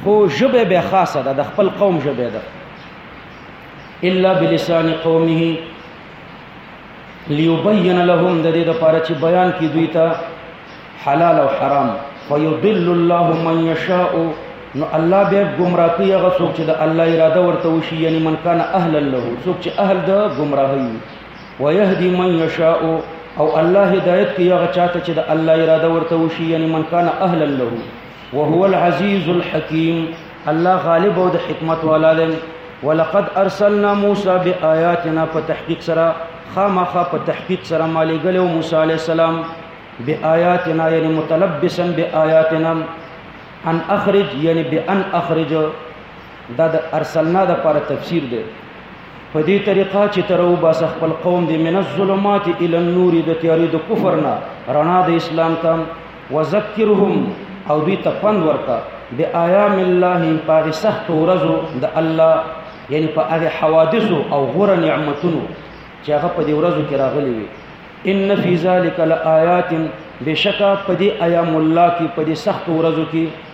خو ژبه به خاصه ده د خپل قوم ژبه ده الا بلسان قومه ليبين لهم د دې لپاره چې بیان کی دوی ته حلال او حرام فيضل الله من يشاء نو الله به گمراه کوي هغه څوک چې د الله اراده ورته وشي یعنی من کان اهلا له څوک چې اهل د گمراهي ويهدي من يشاء او الله هدایت کوي هغه چاته چې د الله اراده ورته وشي یعنی من کان اهلا له وهو العزيز الحكيم الله غالب او د حکمت والا دی ولقد ارسلنا موسی بآیاتنا په تحقیق سره خامخا په تحقیق سره مالې ګلو موسی علی السلام بآیاتنا یعنی متلبسا بآیاتنا ان اخرج یعنی بان اخرج دا د ارسلنا د پر تفسیر دی په دې طریقه چې تر او باس خپل قوم دی من الظلمات الى النور د تیارې د کفر نه رڼا د اسلام ته وذکرهم او دوی ته پند ورکا بآیام الله په سخت ورځو د الله یعنی په هغه حوادث او غره نعمتونو چې هغه په دې ورځو کې راغلي وي ان فی ذلک لآیات بشکا په دې ایام الله کې په دې سخت ورځو کې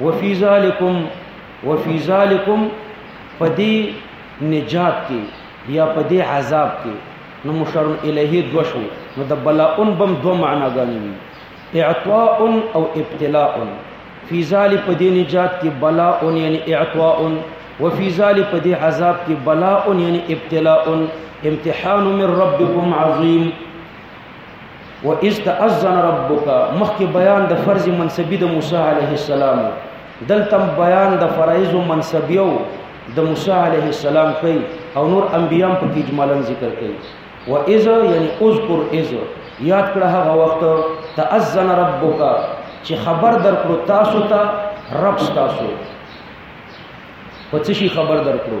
وفي ذالکم وفي ذالکم پدی نجات کې یا پدی عذاب کې نو مشار الیه دو شو نو د بلاء بم دو معنا غنوي اعطاء او ابتلاء فی ذال پدی نجات کې بلاء یعنی اعطاء وفي ذال پدی عذاب کې بلاء یعنی ابتلاء امتحان من ربکم عظیم و اذ تاذن ربک مخکې بیان د فرض منصبی د موسی علیه السلام دلته بیان د فرایض منصبیو د موسی علیه السلام کوي او نور انبیام په کې اجمالا ذکر کوي و اذ یعنی اذکر اذ یاد کړه هغه وخت تاذن ربک چې خبر درکړو تاسو ته رب تاسو په څه شي خبر درکړو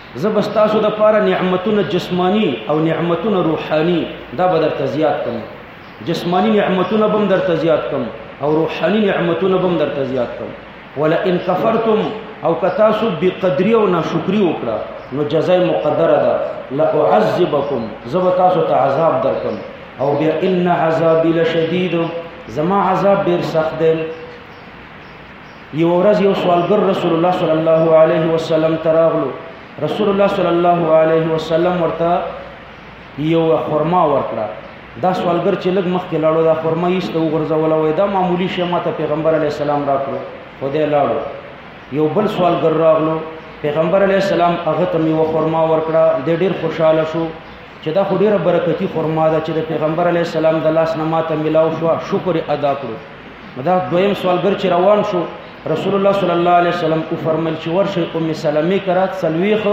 زه به ستاسو د پاره نعمتونه جسمانی او نعمتونه روحانی دا به درته زیات کوم جسمانی نعمتونه بم درته زیات کوم او روحانی نعمتونه بم درته زیات کوم ولا ان کفرتم او کتاسو بقدری او ناشکری وکړه نو جزای مقدره ده لأعذبکم زب تاسو ته عذاب درکم او بیا ان عذابی لشدید زما عذاب ډیر سخت دی یو ورځ یو سوالګر رسول الله صلی الله علیه وسلم تراغلو رسول الله صلی الله علیه وسلم ورته یو خرما ورکړه دا سوالګر چې لګ مخ کې لاړو دا خرما یې ست وګرځوله وای دا معمولی شی ماته پیغمبر علی السلام راکړو خو دې لاړو یو بل سوالګر راغلو پیغمبر علی السلام هغه ته یو خرما ورکړه دې ډیر خوشاله شو چې دا خو ډیره برکتی خرما ده چې د پیغمبر علی السلام د لاس نه ماته ملاو شو شکر ادا کړو دا دویم سوالګر چې روان شو رسول الله صلی الله علیه وسلم او فرمایل چې ورشي ام سلمې کرا تلويخ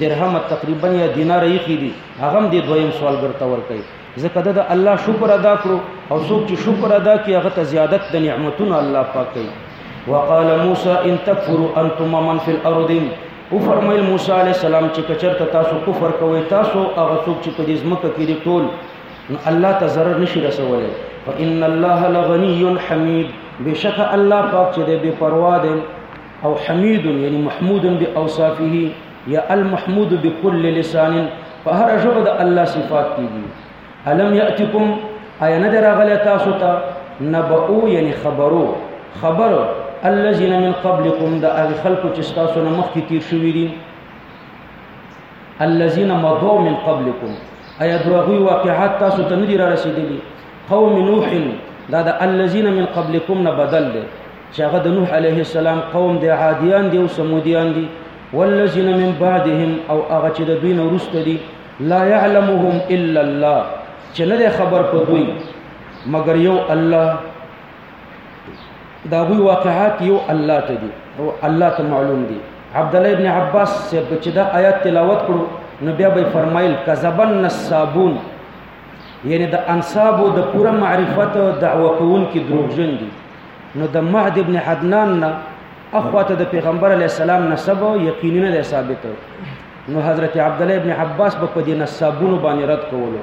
درهم تقریبا یا دینار یې خېدي هغه دې دویم سوالګر ته ور کوي ځکه د الله شکر ادا کړو او څوک چې شکر ادا کوي هغه ته زیادت د نعمتونو الله پاک کوي وقال موسی ان تکفروا انتم من فی الارض او فرمایل موسی علی السلام چې کچرته تاسو کفر کوئ تاسو هغه څوک چې په دې ځمکه کې دي ټول نو الله ته ضرر نشي رسولای فإن الله لغني حمید بشک الله پاک چې دی بے پروا دی او حمید یعنی محمود باوصافه یا المحمود بكل لسان په هر ژبه د الله صفات کیږي الم یاتکم آیا نه دراغله تاسو ته نبؤ یعنی خبرو خبر الذين من قبلكم دا هغه خلکو چې تاسو نه مخکې تیر شوی دي الذين مضوا من قبلكم ایا دروغوی واقعات تاسو ته ندی را رسیدلی قوم نوح دا د الذين من قبلكم نه بدل دی چې هغه د نوح عليه السلام قوم د عادیان دی او سمودیان دی والذین من بعدهم او هغه چې د دوی نه ورسته دي لا يعلمهم الا الله چې نه خبر په دوی مگر یو الله دا غوی واقعات یو الله ته دي او الله ته معلوم دي عبد الله ابن عباس چې دا آیات تلاوت کړو نو بیا به فرمایل کذبن نصابون یعنی د انصابو د پوره معرفت او دعوه کوونکي دروغجن دي نو د معد ابن عدنان نه اخواته د پیغمبر علی السلام نسب یقینا ده ثابت نو حضرت عبد الله ابن عباس په دې نسبونو باندې رد کولو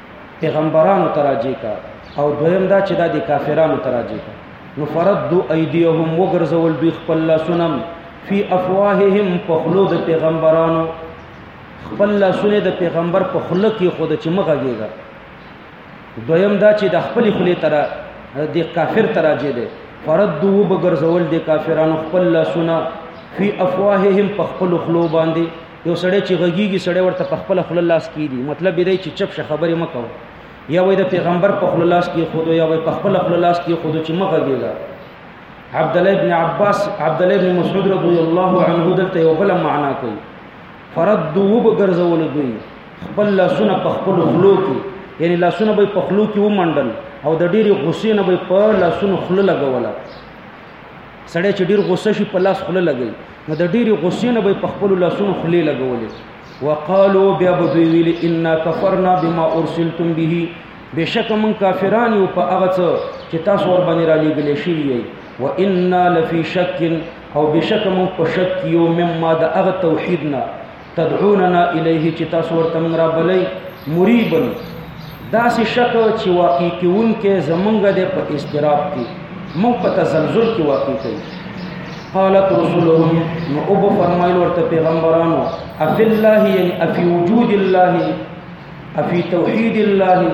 پیغمبرانو تراجی کا او دویم دا چې دا د کافرانو تراجی کا نو فردو ایدیهم وګرځول دوی خپل لاسونم فی افواههم په خلو د پیغمبرانو خپل لاسونه د پیغمبر په خله کې خود چې مغه کېږي دویم دا چې د خپل خله تر د کافر تراجی دی فردو وګرځول د کافرانو خپل لاسونه فی افواههم په خپل خلو باندې یو سړی چې غږیږي سړی ورته په خپل خپل لاس کې دی مطلب دی چې چپ شه خبرې مکو یا وای د پیغمبر په خپل لاس کې خود یا وای په خپل خپل لاس کې خود چې مغه دیګا عبد الله ابن عباس عبد الله ابن مسعود رضی الله عنه دلته یو بل معنا کوي فرد وب ګرځول دوی خپل لاسونه په خپل خلو کې یعنی لاسونه به په خلو کې ومنډل او د ډېری غصې نه به په لاسونو خله لګوله سړی چې ډیر غوسه شي په لاس خوله لګوي نو د ډیرې غوسې نه به یې په خپلو لاسونو خولې لګولې وقالو بیا به دوی ویل انا کفرنا بما ارسلتم به بشک من کافران یو په هغه څه چې تاسو ور باندې را لېږل شوی یې و انا لفی شک او بشک من په شک یو مما د هغه توحید نه تدعوننا الیه چې تاسو ورته موږ را بلئ مریبن داسې شک چې واقع کیونکی زمونږ دی په استراب کې موږ په تزلزل کې واقع کوي قالت رسولهم نو او به فرمایل ورته پیغمبرانو افی الله یعنی افی وجود الله افی توحید الله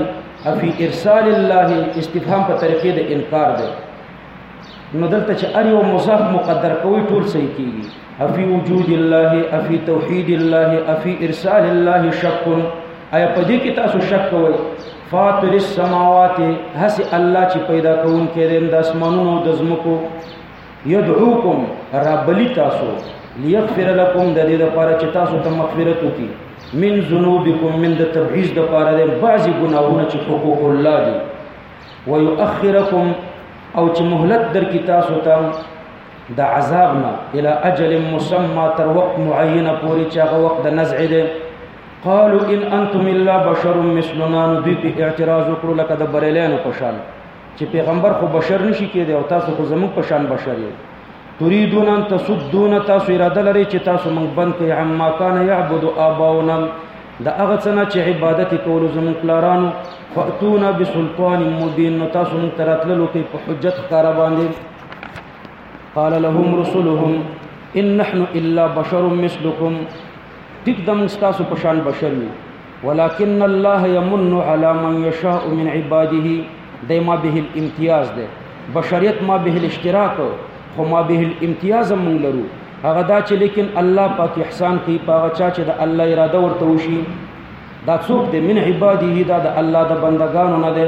افی ارسال الله استفهام په طریقې د انکار دی نو دلته چې ار یو مضاف مقدر کوي ټول صحیح کیږي افی وجود الله افی توحید الله افی ارسال الله شک ایا په دې کې تاسو شک کوئ فاطر السماوات هس الله چې پیدا کون کې د اسمانونو د زمکو يدعوکم ربلی تاسو ليغفر لكم د دې لپاره چې تاسو ته مغفرت وکړي من ذنوبکم من د تبعیض د پاره د بعضی ګناهونه چې حقوق الله دي ويؤخرکم او چې مهلت در کی تاسو ته د عذاب نه الى اجل مسمى تر وخت معین پوری چې هغه وخت د نزع دی قالوا ان انتم الا بشر مثلنا دوی په اعتراض وکړو لکه د بریلانو په شان چې پیغمبر خو بشر نشي کېدی او تاسو خو زموږ په شان بشر یې تريدون ان تصدون تاسو اراده لري چې تاسو موږ بند کړئ عما كان يعبد آباؤنا دا هغه څنګه چې عبادت کول زموږ پلارانو فاتونا بسلطان مبين تاسو موږ تراتللو کې په حجت ښکارا باندې قال لهم رسلهم ان نحن الا بشر مثلكم ټیک د موږ تاسو په شان بشر یو ولكن الله يمن على من يشاء من عباده د ما به الامتیاز ده بشریت ما به الاشتراک خو ما به الامتیاز مونږ لرو هغه دا چې لیکن الله پاک احسان کوي پاغه چا چې د الله اراده ورته وشي دا څوک دی من عباده دا د الله د بندگانو نه دی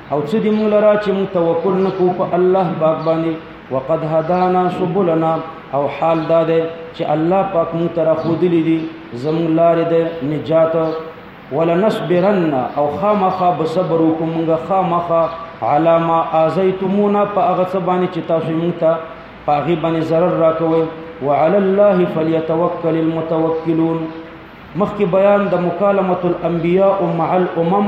او څه دې موږ لرا چې موږ توکل نه کوو په الله پاک باندې وقد هدانا سبلنا او حال دا ده چې الله پاک موږ تر خودلې دي زموږ لارې ده نجات ولنصبرن او خامخا بصبر وکومږه خامخا علامه ازیتمونا په هغه څه باندې چې تاسو موږ ته په هغه باندې zarar راکوي وعلى الله فليتوكل المتوكلون مخکې بیان د مکالمه الانبیاء مع الامم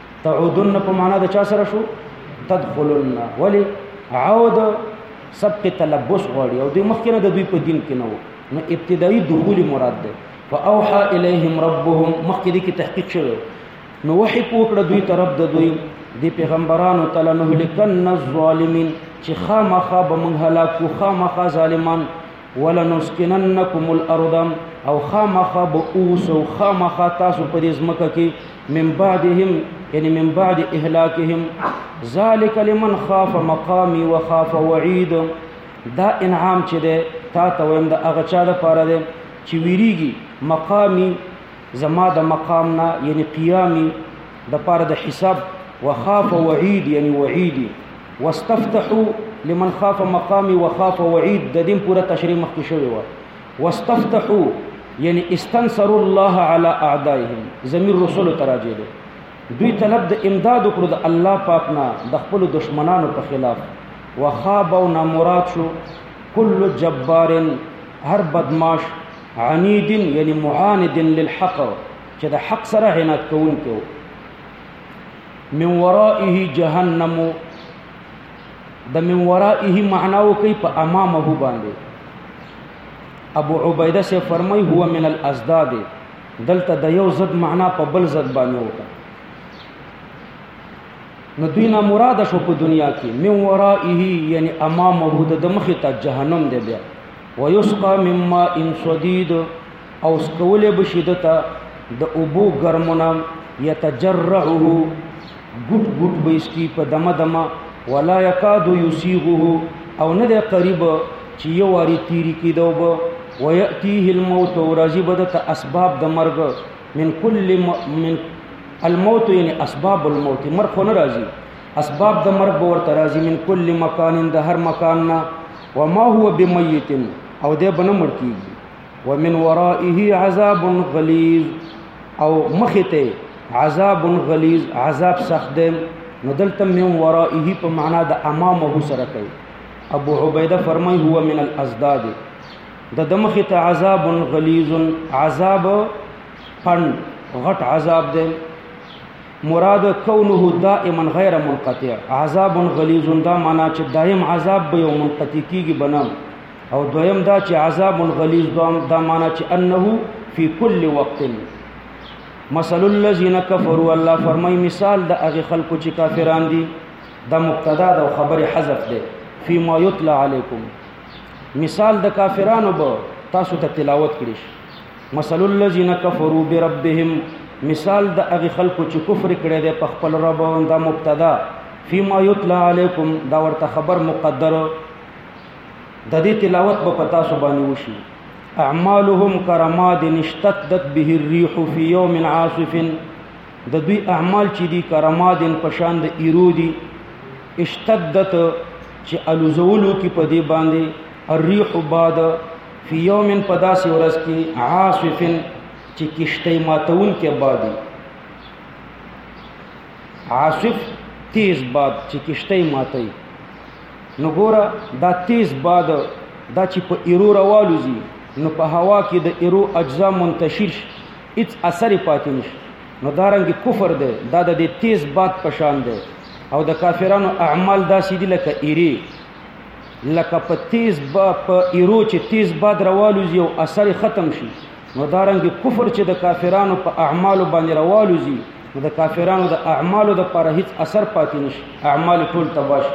تعودن په معنا د چا سره شو تدخلن ولی عود سبق تلبس غواړي او دوی مخکنه د دوی په دین کې نه وو نو ابتدایي دخول مراد ده فاوحى اليهم ربهم مخکې دې کې تحقیق شوی نو وحي پوکړه دوی طرف د دوی دی پیغمبرانو تعالی نو لکن الظالمین چې خامخا به موږ هلاکو خامخا ظالمان ولنسکننکم الارض او خامخ به اوس او خامخ تاسو په دې ځمکه کې من بعدهم یعنی من بعد اهلاکهم ذالک لمن خاف مقامی وخاف وعید دا انعام چې ده تا ته ویم د هغه چا د پاره ده چې ویریږي مقامی زما د مقام نه یعنی قیامی د پاره د حساب وخاف وعید یعنی وعید واستفتحوا لمن خاف مقامي وخاف وعید د دې پوره تشریح مخکې شوی و واستفتحوا یعنی استنصروا الله على اعدائهم زمير رسول تراجه دي دوی طلب د امداد وکړو د الله پاک نه د خپل دشمنانو په خلاف وخاب او نامراد شو کل جبار هر بدماش عنید یعنی معاند للحق چې د حق سره عنایت کوونکی وو من ورائه جهنم د من ورائه معناو کوي په امامه باندې ابو عبیده سے فرمای هو من الازداد دلته د یو زد معنا په بل زد باندې وکړه نو دوی نه مراد شو په دنیا کې من ورائه یعنی امامه د مخه ته جهنم دی بیا ويسقى من ماء صديد او سکولی بشي دته د اوبو ګرمونه یتجرعه ګټ ګټ به اسکی په دمه دمه ولا یکاد یسیغه او نه د قریب چې یو واری تیری کی دوب ویاتیه الموت او راځي بدته اسباب د مرګ من کل من الموت یعنی اسباب الموت مرګ خو نه راځي اسباب د مرګ به ورته راځي من کل مکان د هر مکان نه وما هو بمیت او د بنه مرتیږي ومن ورائه عذاب غلیظ او مخته عذاب غلیظ عذاب سخت دی نو دلته من ورائه په معنا د امامه سره کوي ابو عبیده فرمای هو من الازداد د دمخه ته عذاب غلیظ عذاب پن غټ عذاب دی مراد کونه دائما غیر منقطع عذاب غلیظ دا معنا چې دائم عذاب به یو منقطع کیږي بنام او دویم دا چې عذاب الغلیظ دوام دا معنا چې انه فی کل وقت مثل الذين كفروا الله فرمای مثال د هغه خلکو چې کافران دي دا مبتدا ده او خبره حذف ده فيما يتلى عليكم مثال د کافرانو به تاسو ته تلاوت کړئ مثل الذين كفروا بربهم مثال د هغه خلکو چې کفر کړي دي په خپل رب دا مبتدا فيما يتلى عليكم دا ورته خبر مقدر د دې تلاوت به پتا سو باندې وشي اعمالهم کرماد اشتدت به الريح في يوم عاصف د دوی اعمال چې دي کرماد په شان د ایرو دي اشتدت چې الوزولو کې په دې باندې الريح باد في يوم په داسې ورځ کې عاصف چې کشته ماتون کې بادي عاصف تیز باد چې کشته ماتي نو ګوره دا تیز باد دا چې په ایرو راوالوزي نو په هوا کې د ایرو اجزا منتشر شي هیڅ اثر پاتې نشي نو دا رنګ کفر دی دا د تیز باد په شان دی او د کافرانو اعمال داسې دي لکه ایری لکه په تیز با په ایرو چې تیز باد راوالوزي او اثر ختم شي نو دارنګ کفر چې د کافرانو په اعمالو باندې راوالوزي نو د کافرانو د اعمالو د پر هیڅ اثر پاتې نشي اعمال ټول تباش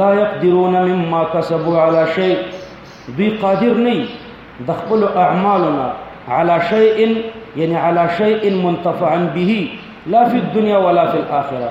لا يقدرون مما كسبوا على شيء دوی قادر نه د خپل اعمالنا على شيء يعني على شيء منتفع به لا في الدنيا ولا في الاخره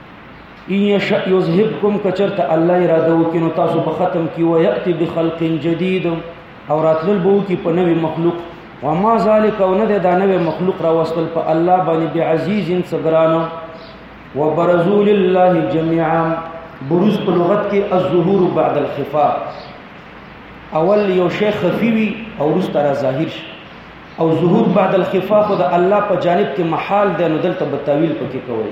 ان یشاء یذهبکم کچرت الله اراده وکینو تاسو په ختم کی و یاتی بخلق جدید او راتل بو کی په نوې مخلوق و ما ذالک او نه دا نوې مخلوق را وستل په الله باندې بعزیز صبرانو وبرزو لله جميعا بروز په لغت کې الظهور بعد الخفاء اول یو شی خفي وي او وروسته را ظاهر شي او ظهور بعد الخفاء خو د الله په جانب کې محال دی نو دلته به تعویل پکې کوي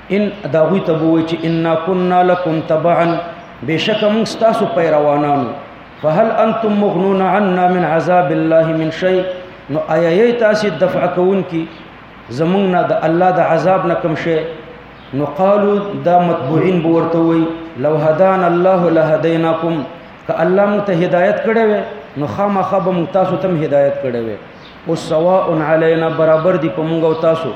ان دا غوی ته وای چې ان كنا لكم تبعا بشک موږ تاسو پیروانانو فهل انتم مغنون عنا من عذاب الله من شيء نو آیا یې تاسو دفع کوون کی زمونږ نه د الله د عذاب نه کوم شي نو قالو دا متبوعين بورته وي لو هدان الله لهديناكم که الله مون ته هدایت کړي وي نو خامخا به مون تاسو تم هدایت کړي وي او سواء علینا برابر دی په مونږ او تاسو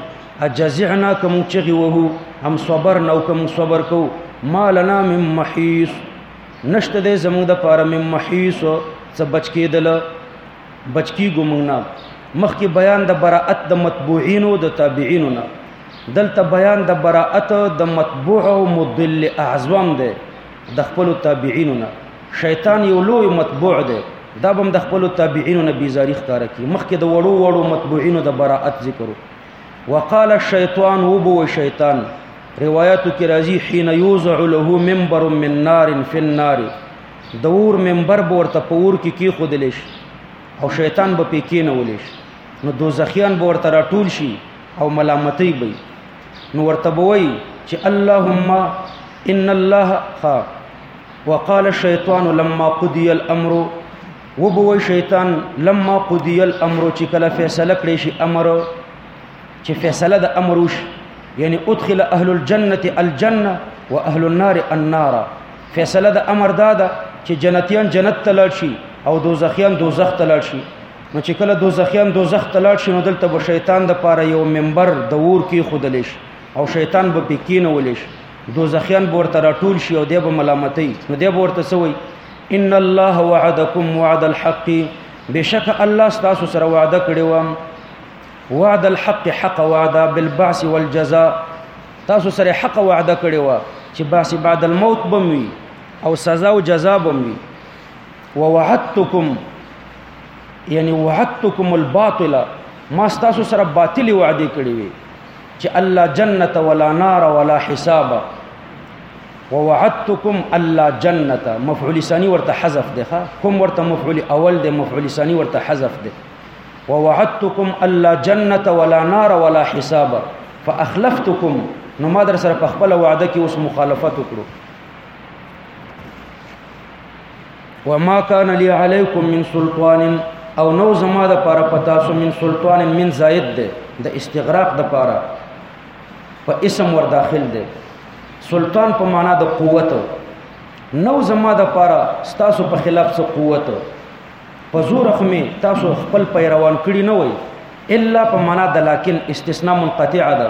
اجزعنا کوم چغي وو هم صبر نو کوم صبر کو ما لنا من محیص نشته دې زموږ د پاره من محیص څه بچ کېدل بچ کی ګمنا مخکې بیان د براءت د متبوعین او د تابعین نه دلته بیان د براءت د متبوع او مضل اعظم ده د خپل تابعینو نه شیطان یو لوی متبوع دی دا بم د خپل تابعینو نه بیزاری ښکار کی مخکې د وړو وړو متبوعینو د براءت ذکرو وقال الشیطان وبو شیطان روایت کی راضی حين یوزع له منبر من نار فی النار دور منبر ورته پور کی کی خودلش او شیطان به پکې نه ولش نو دوزخیان ورته راټول شي او ملامتۍ به نو ورته بوي چې اللهم ان الله خا وقال الشیطان لما قضي الامر وبوي شیطان لما قضي الامر چې کله فیصله کړی شي امر چې فیصله د امر وش یعنی ادخل اهل الجنه الجنه واهل النار النار فیصله د امر دادا چې جنتیان جنت تلل شي او دوزخیان دوزخ تلل شي نو چې کله دوزخیان دوزخ ته لاړ شي نو دلته به شیطان د پاره یو منبر د اور کې خودلی شي او شیطان به پې کینولی شي دوزخیان به ورته راټول شي او دی به ملامتوي نو دی به ورته څه وایي ان الله وعدکم وعد الحق بشک الله ستاسو سره وعده کړې وم وعد الحق حق وعده بالبعث والجزاء تاسو سره حق وعده کړې و چې بعث بعد الموت بموي او سزا او جزا بموي ووعدتکم یعنی وعدتکم الباطل ما تاسو سره باطل وعده کړی وی چې الله جنت ولا نار ولا حساب ووعدتکم الله جنت مفعول ثانی ورته حذف دی کوم ورته مفعول اول دی مفعول ثانی ورته حذف دی ووعدتکم الله جنت ولا نار ولا حساب فاخلفتکم نو ما در سره په خپل وعده کې اوس مخالفت وکړو وما كان لي عليكم من سلطان او نو زما د پاره پتا سو من سلطان من زائد ده د استغراق د پاره په اسم ور داخل ده سلطان په معنا د قوت نو زما د پاره ستاسو په خلاف څه قوت په زور خمه تاسو خپل پیروان کړی نه وای الا په معنا د لکن استثناء منقطع ده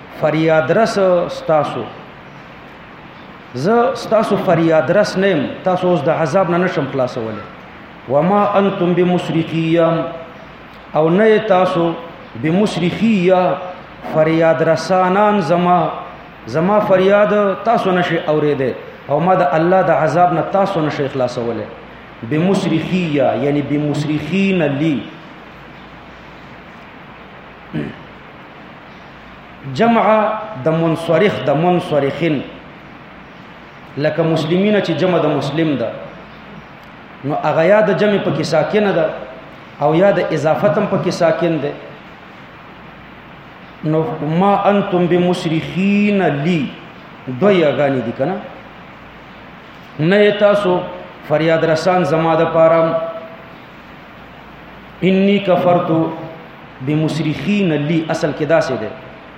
فریاد رس ستاسو زه ستاسو فریاد رس نیم تاسو اوس د عذاب نه نشم خلاصولی وما انتم بمصرخیه او نه تاسو بمصرخیه فریاد رسانان زما زما فریاد تاسو نشي اوریدل او ما د الله د عذاب نه تاسو نشي خلاصولی بمصرخیه یعنی بمصرخین لی جمع د منصرف د منصرفین لکه مسلمین چې جمع د مسلم ده نو هغه یا د جمع په کې ساکن ده او یا د اضافت هم په کې ساکن ده نو ما انتم بمسرخین لی دوی اغانی دي کنه نه تاسو فریاد رسان زما د پاره انی کفرتو بمسرخین لی اصل کې داسې ده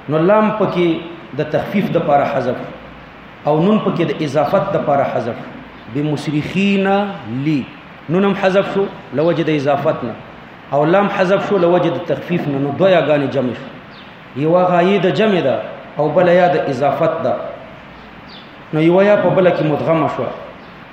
نو لام پکې د تخفیف د لپاره حذف او نون پکې د اضافت د لپاره حذف بمسرخین لی نون هم حذف شو لوجه د اضافت نه او لام حذف شو لوجه د تخفیف نه نو دوه یاګانې جمع شو یو غایې د جمع ده او بل یا د اضافت ده نو یو یا په بل کې مدغمه شو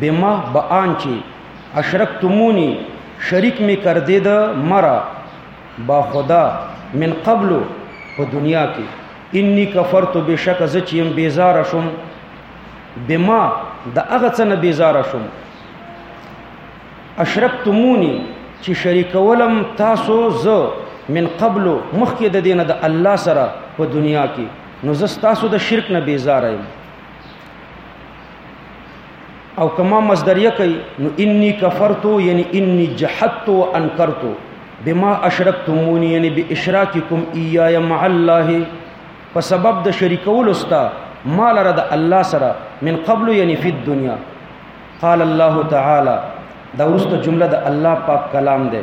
بما به آنچه اشرکتمونی شریک می کرده ده مرا با خدا من قبلو په دنیا کې انی کفرت بشک زچیم بیزار شم بما د هغه څه نه بیزار شم اشرکتمونی چې شریکولم تاسو زه من قبل مخکې د دینه د الله سره په دنیا کې نو زه تاسو د شرک نه بیزار یم او کما مصدریه کوي نو انی کفرتو یعنی انی جحدت و انکرتو بما اشرکتمونی یعنی بی اشراککم ایای مع الله په سبب د شریکولو ستا ما لره د الله سره من قبل یعنی فی الدنیا قال الله تعالی دا ورسته جمله د الله پاک کلام ده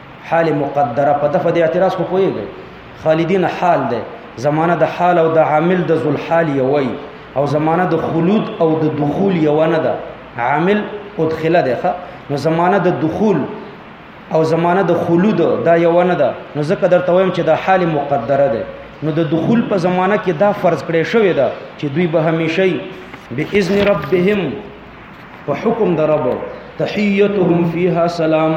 حال مقدره په دفع د اعتراض خو پوهیږي خالدین حال ده زمانه د حال او د عامل د ذل حال یوي او زمانه د خلود او د دخول یو نه ده عامل ادخله ده نو زمانه د دخول او زمانه د خلود دا یو نه ده نو زکه درته وایم چې د حال مقدره ده نو د دخول په زمانه کې دا فرض کړی شوی ده چې دوی به همیشه به اذن ربهم په حکم د رب تحیتهم فیها سلام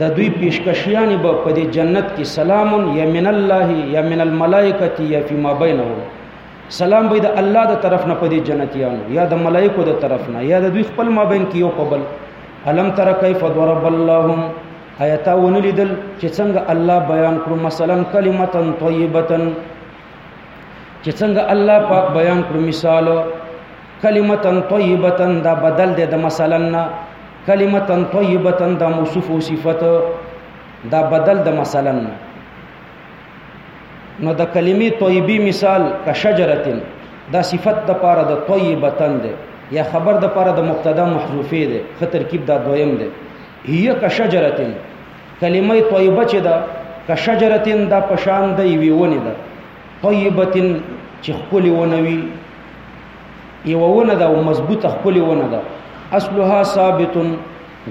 د دوی پیشکشیان به په دې جنت کې سلام یا من الله یا من الملائکه یا فيما بینهم سلام به د الله د طرف نه په دې جنتیانو یا د ملائکو د طرف نه یا د دوی خپل مابین کې یو په بل الم تر کیف ضرب الله آیات ونلیدل چې څنګه الله بیان کړو مثلا کلمه طیبه چې څنګه الله پاک بیان کړو مثال کلمه طیبه دا بدل دی د مثلا کلمه طیبه دا موصوف او صفت دا بدل د مثلا نو د کلمې طیبی مثال کا شجرتن دا صفت د پاره د طیبه تن ده یا خبر د پاره د مبتدا محذوفه ده خه ترکیب دا دویم ده هي کا شجرتن کلمه طیبه چې دا کا شجرتن دا پشان دی ویونه ده طیبتن چې خپل ونوي یو ونه ده او مضبوطه خپل ونه ده اصلها ثابت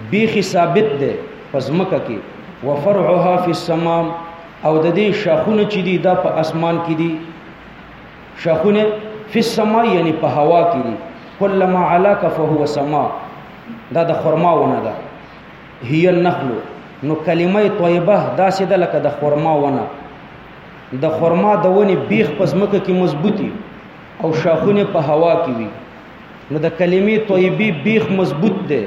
بیخي ثابت ده پزمکه کې وفرعها فی السماء او د دې شاخونه چې دي دا په اسمان کې دي شاخونه فی السماء یعنی په هوا کې دي کلمہ علاک فهو سما دا د خرما ونه ده هي النخل نو کلمه طیبه دا سیده لکه د خرما ونه د خرما د ونې بیخ پزمکه کې مضبوطی او شاخونه په هوا کې وي نو د کلمې طیبه بیخ مضبوط دی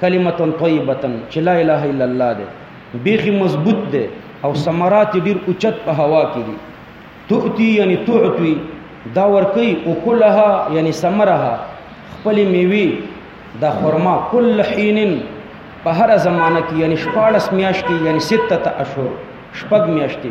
کلمه طیبه چې لا اله الا الله دی بیخ مضبوط دی او ثمرات ډیر اوچت په هوا کې دي تؤتی یعنی تعطی دا ورکی او کلها یعنی ثمرها خپل میوي دا خرما کل حین په هر زمانہ کې یعنی 14 میاشتې یعنی 6 اشهر شپږ میاشتې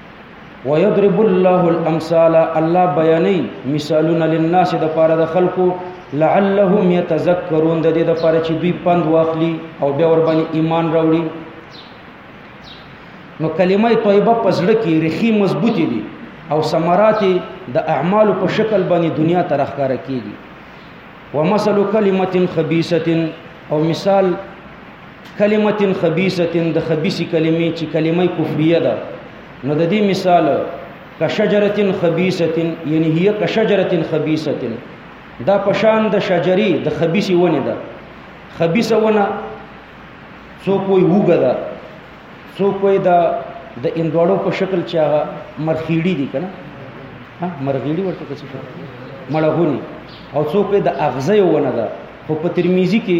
ويضرب الله الامثال الله بياني مثالنا للناس د پاره د خلقو لعلهم يتذكرون د دې د پاره چې دوی پند واخلي او بیا ور باندې ایمان راوړي نو کلمه طیبه په زړه کې رخي مضبوطی دي او ثمرات د اعمال په شکل باندې دنیا ته راخاره کیږي ومثل کلمه خبيثه او مثال کلمه خبيثه د خبيث کلمې چې کلمه کفریه ده نو د دې مثال کشجره خبيثه یعنی هي کشجره خبيثه دا پشان د شجری د خبيث ونه ده خبيث ونه سو کوئی وګه ده سو کوئی دا د اندوړو په شکل چې هغه مرخیړی دي کنه ها مرغیړی ورته څه شي مړغونی او څو په د اغزه ونه ده خو په ترمذی کې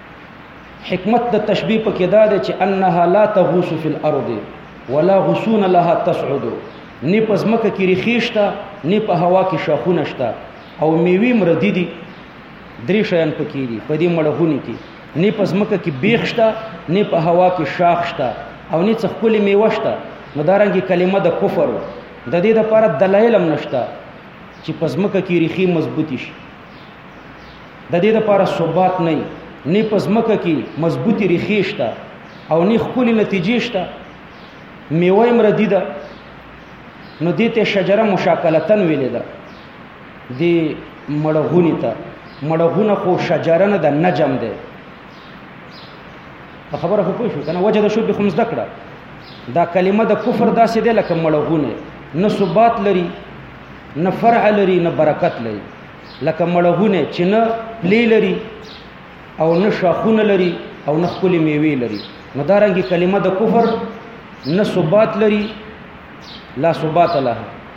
حکمت د تشبیه په کې دا دی چې انها لا تغوس فی الارض ولا غصون لها تصعد نه په ځمکه کې ریخېشته نه په هوا کې شاخونه شته او میوې مردي دي درې شیان پکې دي په دې مړغونی کې نه په ځمکه کې بیخ شته نه په هوا کې شاخ شته او نه څه خپلې میوه شته نو دا رنګې کلمه د کفر د دې لپاره دلایل هم نشته چې په ځمکه کې ریخې مضبوطې شي د دې لپاره ثبات نه نه پزمکه کې مضبوطی ریخې شته او نه خپل نتیجې شته میوه مردی ده نو دې ته شجره مشاکلتن ویلې ده د مړغونی ته مړغونه خو شجره نه د نجم ده په خبره خو پوه شو کنه وجه د شوب خمس دکړه دا کلمه د کفر داسې ده لکه مړغونه نه ثبات لري نه فرع لري نه برکت لري لکه مړهونه چې نه پلی لري او نه شاخونه لري او نه خپل میوه لري نو دا رنګي کلمه د کفر نه ثبات لري لا ثبات له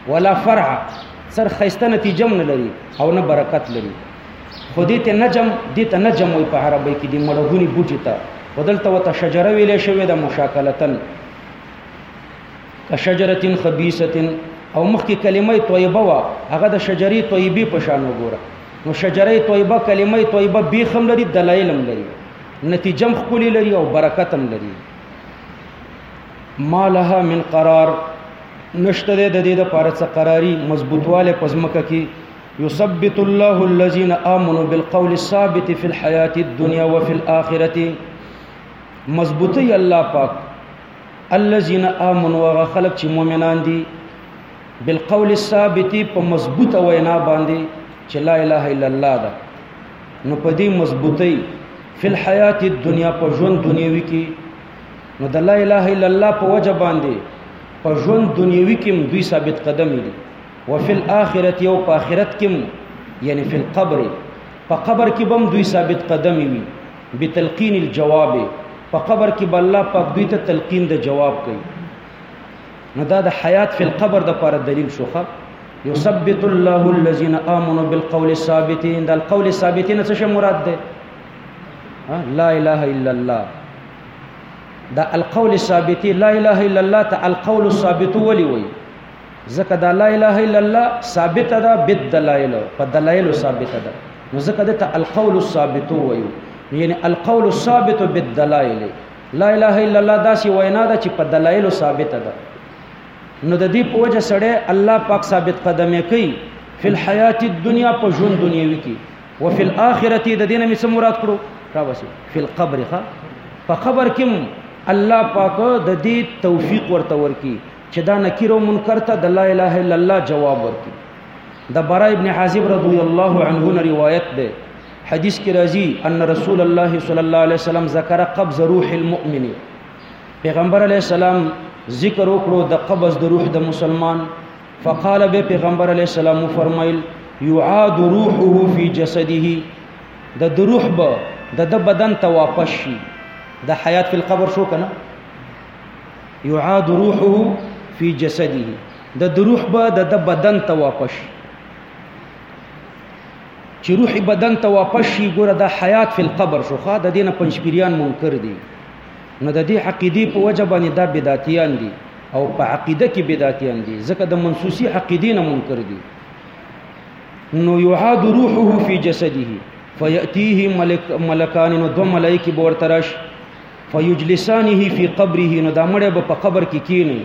ولا فرع سر خيسته نتیجه نه لري او نه برکت لري خو دې ته نجم دې ته نجم وي په عربی کې د مړهونی بوټی ته ودلته وته شجره ویلې شوې د مشاکلتن کشجره خبيثه او مخکې کلمه طیبه وا هغه د شجرې طیبه په شان وګوره نو شجره طیبه کلمه طیبه به خم لري دلایل هم لري نتیجه هم خولي لري او برکت هم لري مالها من قرار نشته د دې د پاره څه قراري مضبوطواله پزمکه کې يثبت الله الذين امنوا بالقول الثابت في الحياه الدنيا وفي الاخره مضبوطي الله پاک الذين امنوا هغه خلک چې مؤمنان دي بالقول الثابت په مضبوطه وینا باندې چې لا اله الا الله ده نو په دې مضبوطی فل حیات دنیا په ژوند دنیوي کې نو د لا اله الا الله په وجه باندې په ژوند دنیوي کې دوی ثابت قدم دي او فل اخرت یو په اخرت کې یعنی فل قبر په قبر کې بم دوی ثابت قدم وي بتلقین الجواب په قبر کې بل الله پاک دوی ته تلقین د جواب کوي نو دا د حیات فی القبر د پر دلیل شوخه یثبت الله الذين امنوا بالقول الثابت دا القول الثابت نه څه مراد ده لا اله الا الله دا القول الثابت لا اله الا الله ته القول الثابت ولي وي ځکه دا لا اله الا الله ثابت ده بالدلائل په دلایل ثابت ده نو ځکه د ته القول الثابت وایو یعنی القول الثابت بالدلائل لا اله الا الله دا سی وینا ده چې په دلایل ثابت ده نو د دې په وجه سره الله پاک ثابت قدمه کوي فی الحیات الدنیا په ژوند دنیوي کې او فی الاخرته د دینه می مراد کړو را وسی فی القبر ښا په قبر کې الله پاک د دې توفیق ورته ورکی چې دا نکیر او منکر ته د لا اله الا الله جواب ورکړي د برا ابن حازب رضی الله عنه نه روایت ده حدیث کې راځي ان رسول الله صلی الله علیه وسلم ذکر قبض روح المؤمن پیغمبر علیه السلام ذکر وکړو د قبض د روح د مسلمان فقال به پیغمبر علیه السلام فرمایل يعاد روحه في جسده د روح به د بدن ته واپس شي د حیات فی القبر شو کنه يعاد روحه في جسده د د روح به د د بدن ته واپس شي چې روح بدن ته واپس شي ګوره د حیات فی القبر شو خو د دینه پنځپیریان منکر دي نو د دې عقیدې په وجه باندې دا بدعتیان دي او په عقیده کې بدعتیان دي ځکه د منسوسی عقیدې نه منکر دي نو یعاد روحه فی جسده فیاتیه ملک ملکان نو دو ملائکه بور ترش فیجلسانه فی قبره نو دا مړی به په قبر کې کینی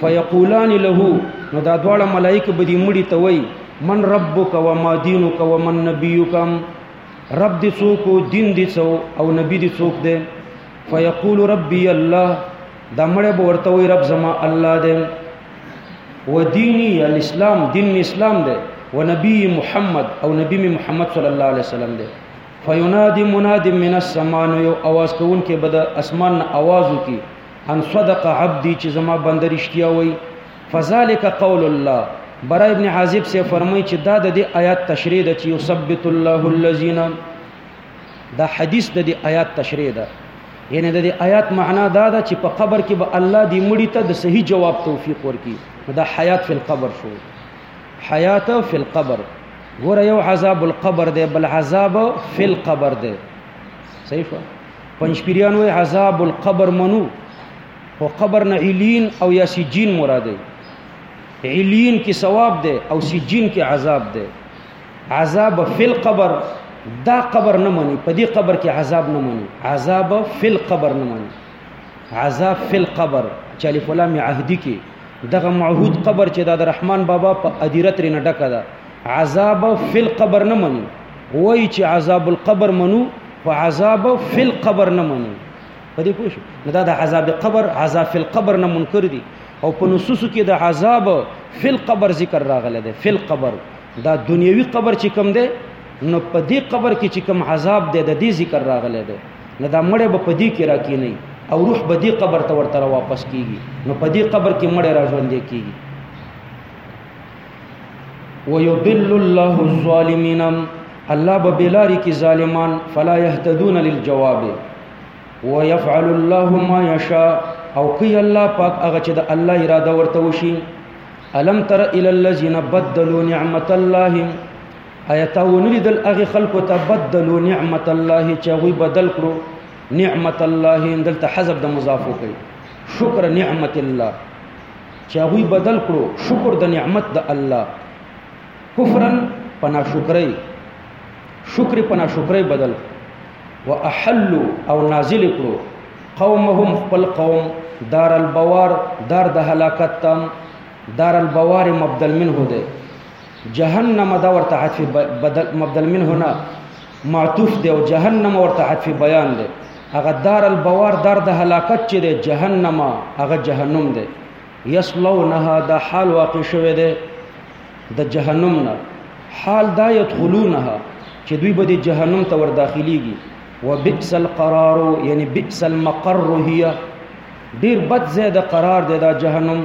فیقولان له نو دا دواړه ملائکه به دې مړی ته وای من ربک و ما دینک و من نبیک رب دې څوک دین دې څو او نبی دې څوک دی فیقول ربی الله دا مړی به ورته وای رب زما الله دی و دینی الاسلام دین اسلام دی و نبی محمد او نبی محمد صلی الله علیه وسلم دی فینادی مناد من السماء نو یو اواز کوون کې بد اسمان نه اواز وکي ان صدق عبدي چې زما بنده رښتیا وای فذلک قول الله برا ابن حازب سے فرمای چې دا د دې آیات تشریح ده چې یثبت الله الذین دا حدیث د دې آیات تشریح ده یعنی د دې آیات معنا دا ده چې په قبر کې به الله دې مړی ته د صحیح جواب توفیق ورکړي دا حیات فی القبر شو حیات فی القبر ګوره یو عذاب القبر دی بل عذاب فی القبر دی صحیح پنځپیریان وای عذاب القبر منو خو قبر نه علین او یا سجین مراد دی علین کې ثواب دی او سجین کې عذاب دی عذاب فی القبر دا قبر نه مني په دې قبر کې عذاب نه مني عذاب فی القبر نه مني عذاب فی القبر چې الف لام عهدی کې دغه معهود قبر چې د رحمان بابا په ادیره ترې نه ډکه ده عذاب فی القبر نه مني وای چې عذاب القبر منو په عذاب فی القبر نه منو په دې پوه شو نو دا د عذاب قبر عذاب فی القبر نه منکر دي او په نصوص کې د عذاب فی القبر ذکر راغلی دی فی القبر دا دنیوي قبر چې کوم دی نو په دې قبر کې چې کوم عذاب دی د دې ذکر راغلی دی نو دا مړی به په دې کې راکینی او روح به دې قبر ته ورته واپس کیږي نو په دې قبر کې مړی را ژوندې کیږي ويضل الله الظالمين الله به بلاری کې ظالمان فلا يهتدون للجواب ويفعل الله ما يشاء او کوي الله پاک هغه چې د الله اراده ورته وشي الم تر الى الذين بدلوا نعمت الله ایا تا ونه لیدل هغه خلکو ته بدلو نعمت الله چې هغوی بدل کړو نعمت الله دلته حذف د مضاف وکړي شکر نعمت الله چې هغوی بدل کړو شکر د نعمت د الله کفرا په ناشکرۍ شکر په ناشکرۍ بدل واحلوا او نازل کړو قومهم خپل قوم دار البوار دار د هلاکت تام دار البوار مبدل منه ده جهنم دا ورته حذف بدل مبدل منه نه معطوف دی او جهنم ورته حذف بیان دی هغه دار البوار دار د هلاکت چې دی جهنم هغه جهنم دی یصلونها دا حال واقع شوه دی د جهنم نه حال دا يدخلونها چې دوی به د جهنم ته ور داخليږي وبئس القرار یعنی بئس المقر هي ډیر بد زیاده قرار دی دا جهنم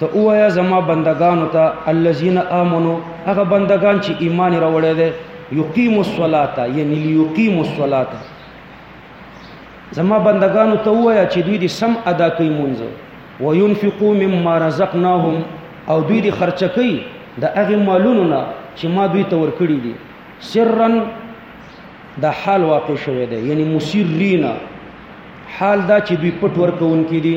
ته اوایا زما بندگانو ته الذين امنوا هغه بندگان چې ایمان راوړی دی یقیم الصلاه یعنی لیقیم الصلاه زما بندگانو ته اوایا چې دوی دې سم ادا کوي مونږ وينفقوا مما رزقناهم او دوی دې خرچه کوي د هغه مالونو نه چې ما دوی ته ورکړي دي سرا د حال واقع شوه دی یعنی مسرینا حال دا چې دوی پټ ورکون کې دي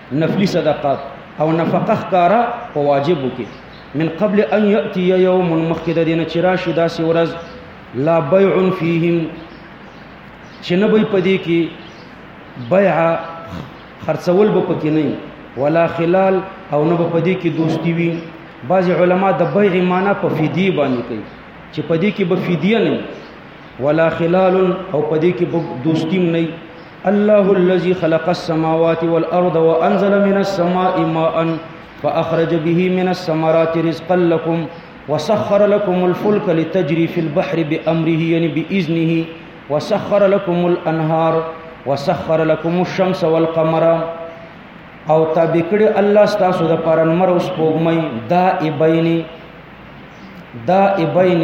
نفلی صدقات او نفقه ښکارا په واجبو کې من قبل ان یاتی یوم مخکې د دینه چې راشي داسې ورځ لا بیع فیهم چې نه به پدې کې بیع خرڅول به پکې نه ولا خلال او نه به پدې کې دوستی وي بعض علما د بیع معنا په فدی باندې کوي چې پدې کې به فدیه نه ولا خلال او پدې کې به دوستیم نه الله الذي خلق السماوات والارض وانزل من السماء ماء فاخرج به من الثمرات رزقا لكم وسخر لكم الفلك لتجري في البحر بأمره يعني بإذنه وسخر لكم الأنهار وسخر لكم الشمس والقمر او تابع کړي الله ستاسو د پاره نمر اوس پوغمې دائبین دائبین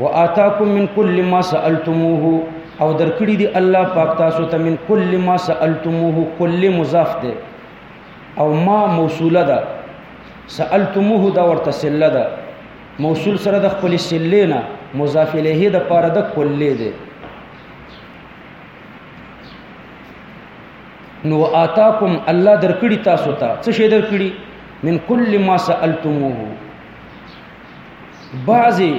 واتاکم من کل ما سالتموه او درکړي دي الله پاک تاسو ته من کل ما سالتموه کل مضاف ده او ما موصوله ده سالتموه دا ورته سله ده موصول سره د خپل سله نه مضاف الیه د پاره د کل ده نو آتاکم الله درکړي تاسو ته څه شي درکړي من کل ما سالتموه بعضی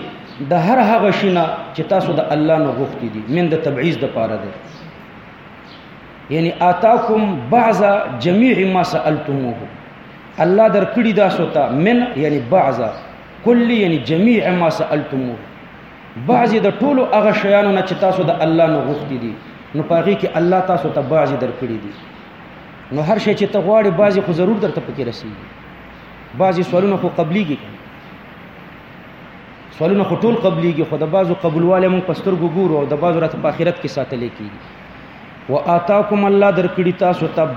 د هر هغه شینا چې تاسو د الله نه غوښتي دي من د تبعیض د پاره ده یعنی آتاکم بعض جميع ما سألتموه الله در کړی دا سوتا من یعنی بعض کلی یعنی جميع ما سألتموه بعضی د ټولو هغه شیانو نه چې تاسو د الله نه غوښتي دي نو پاغي کې الله تاسو ته بعضی در کړی دي نو هر شی چې ته غواړې بعضی خو ضرور درته پکې رسیږي بعضی سوالونه خو قبليږي سوالونه خو ټول قبليږي خو د بعضو قبولواله مونږ پستر ګورو او د بعضو راته په آخرت کې ساتل کیږي واتاکم الله درکړی تاسو ته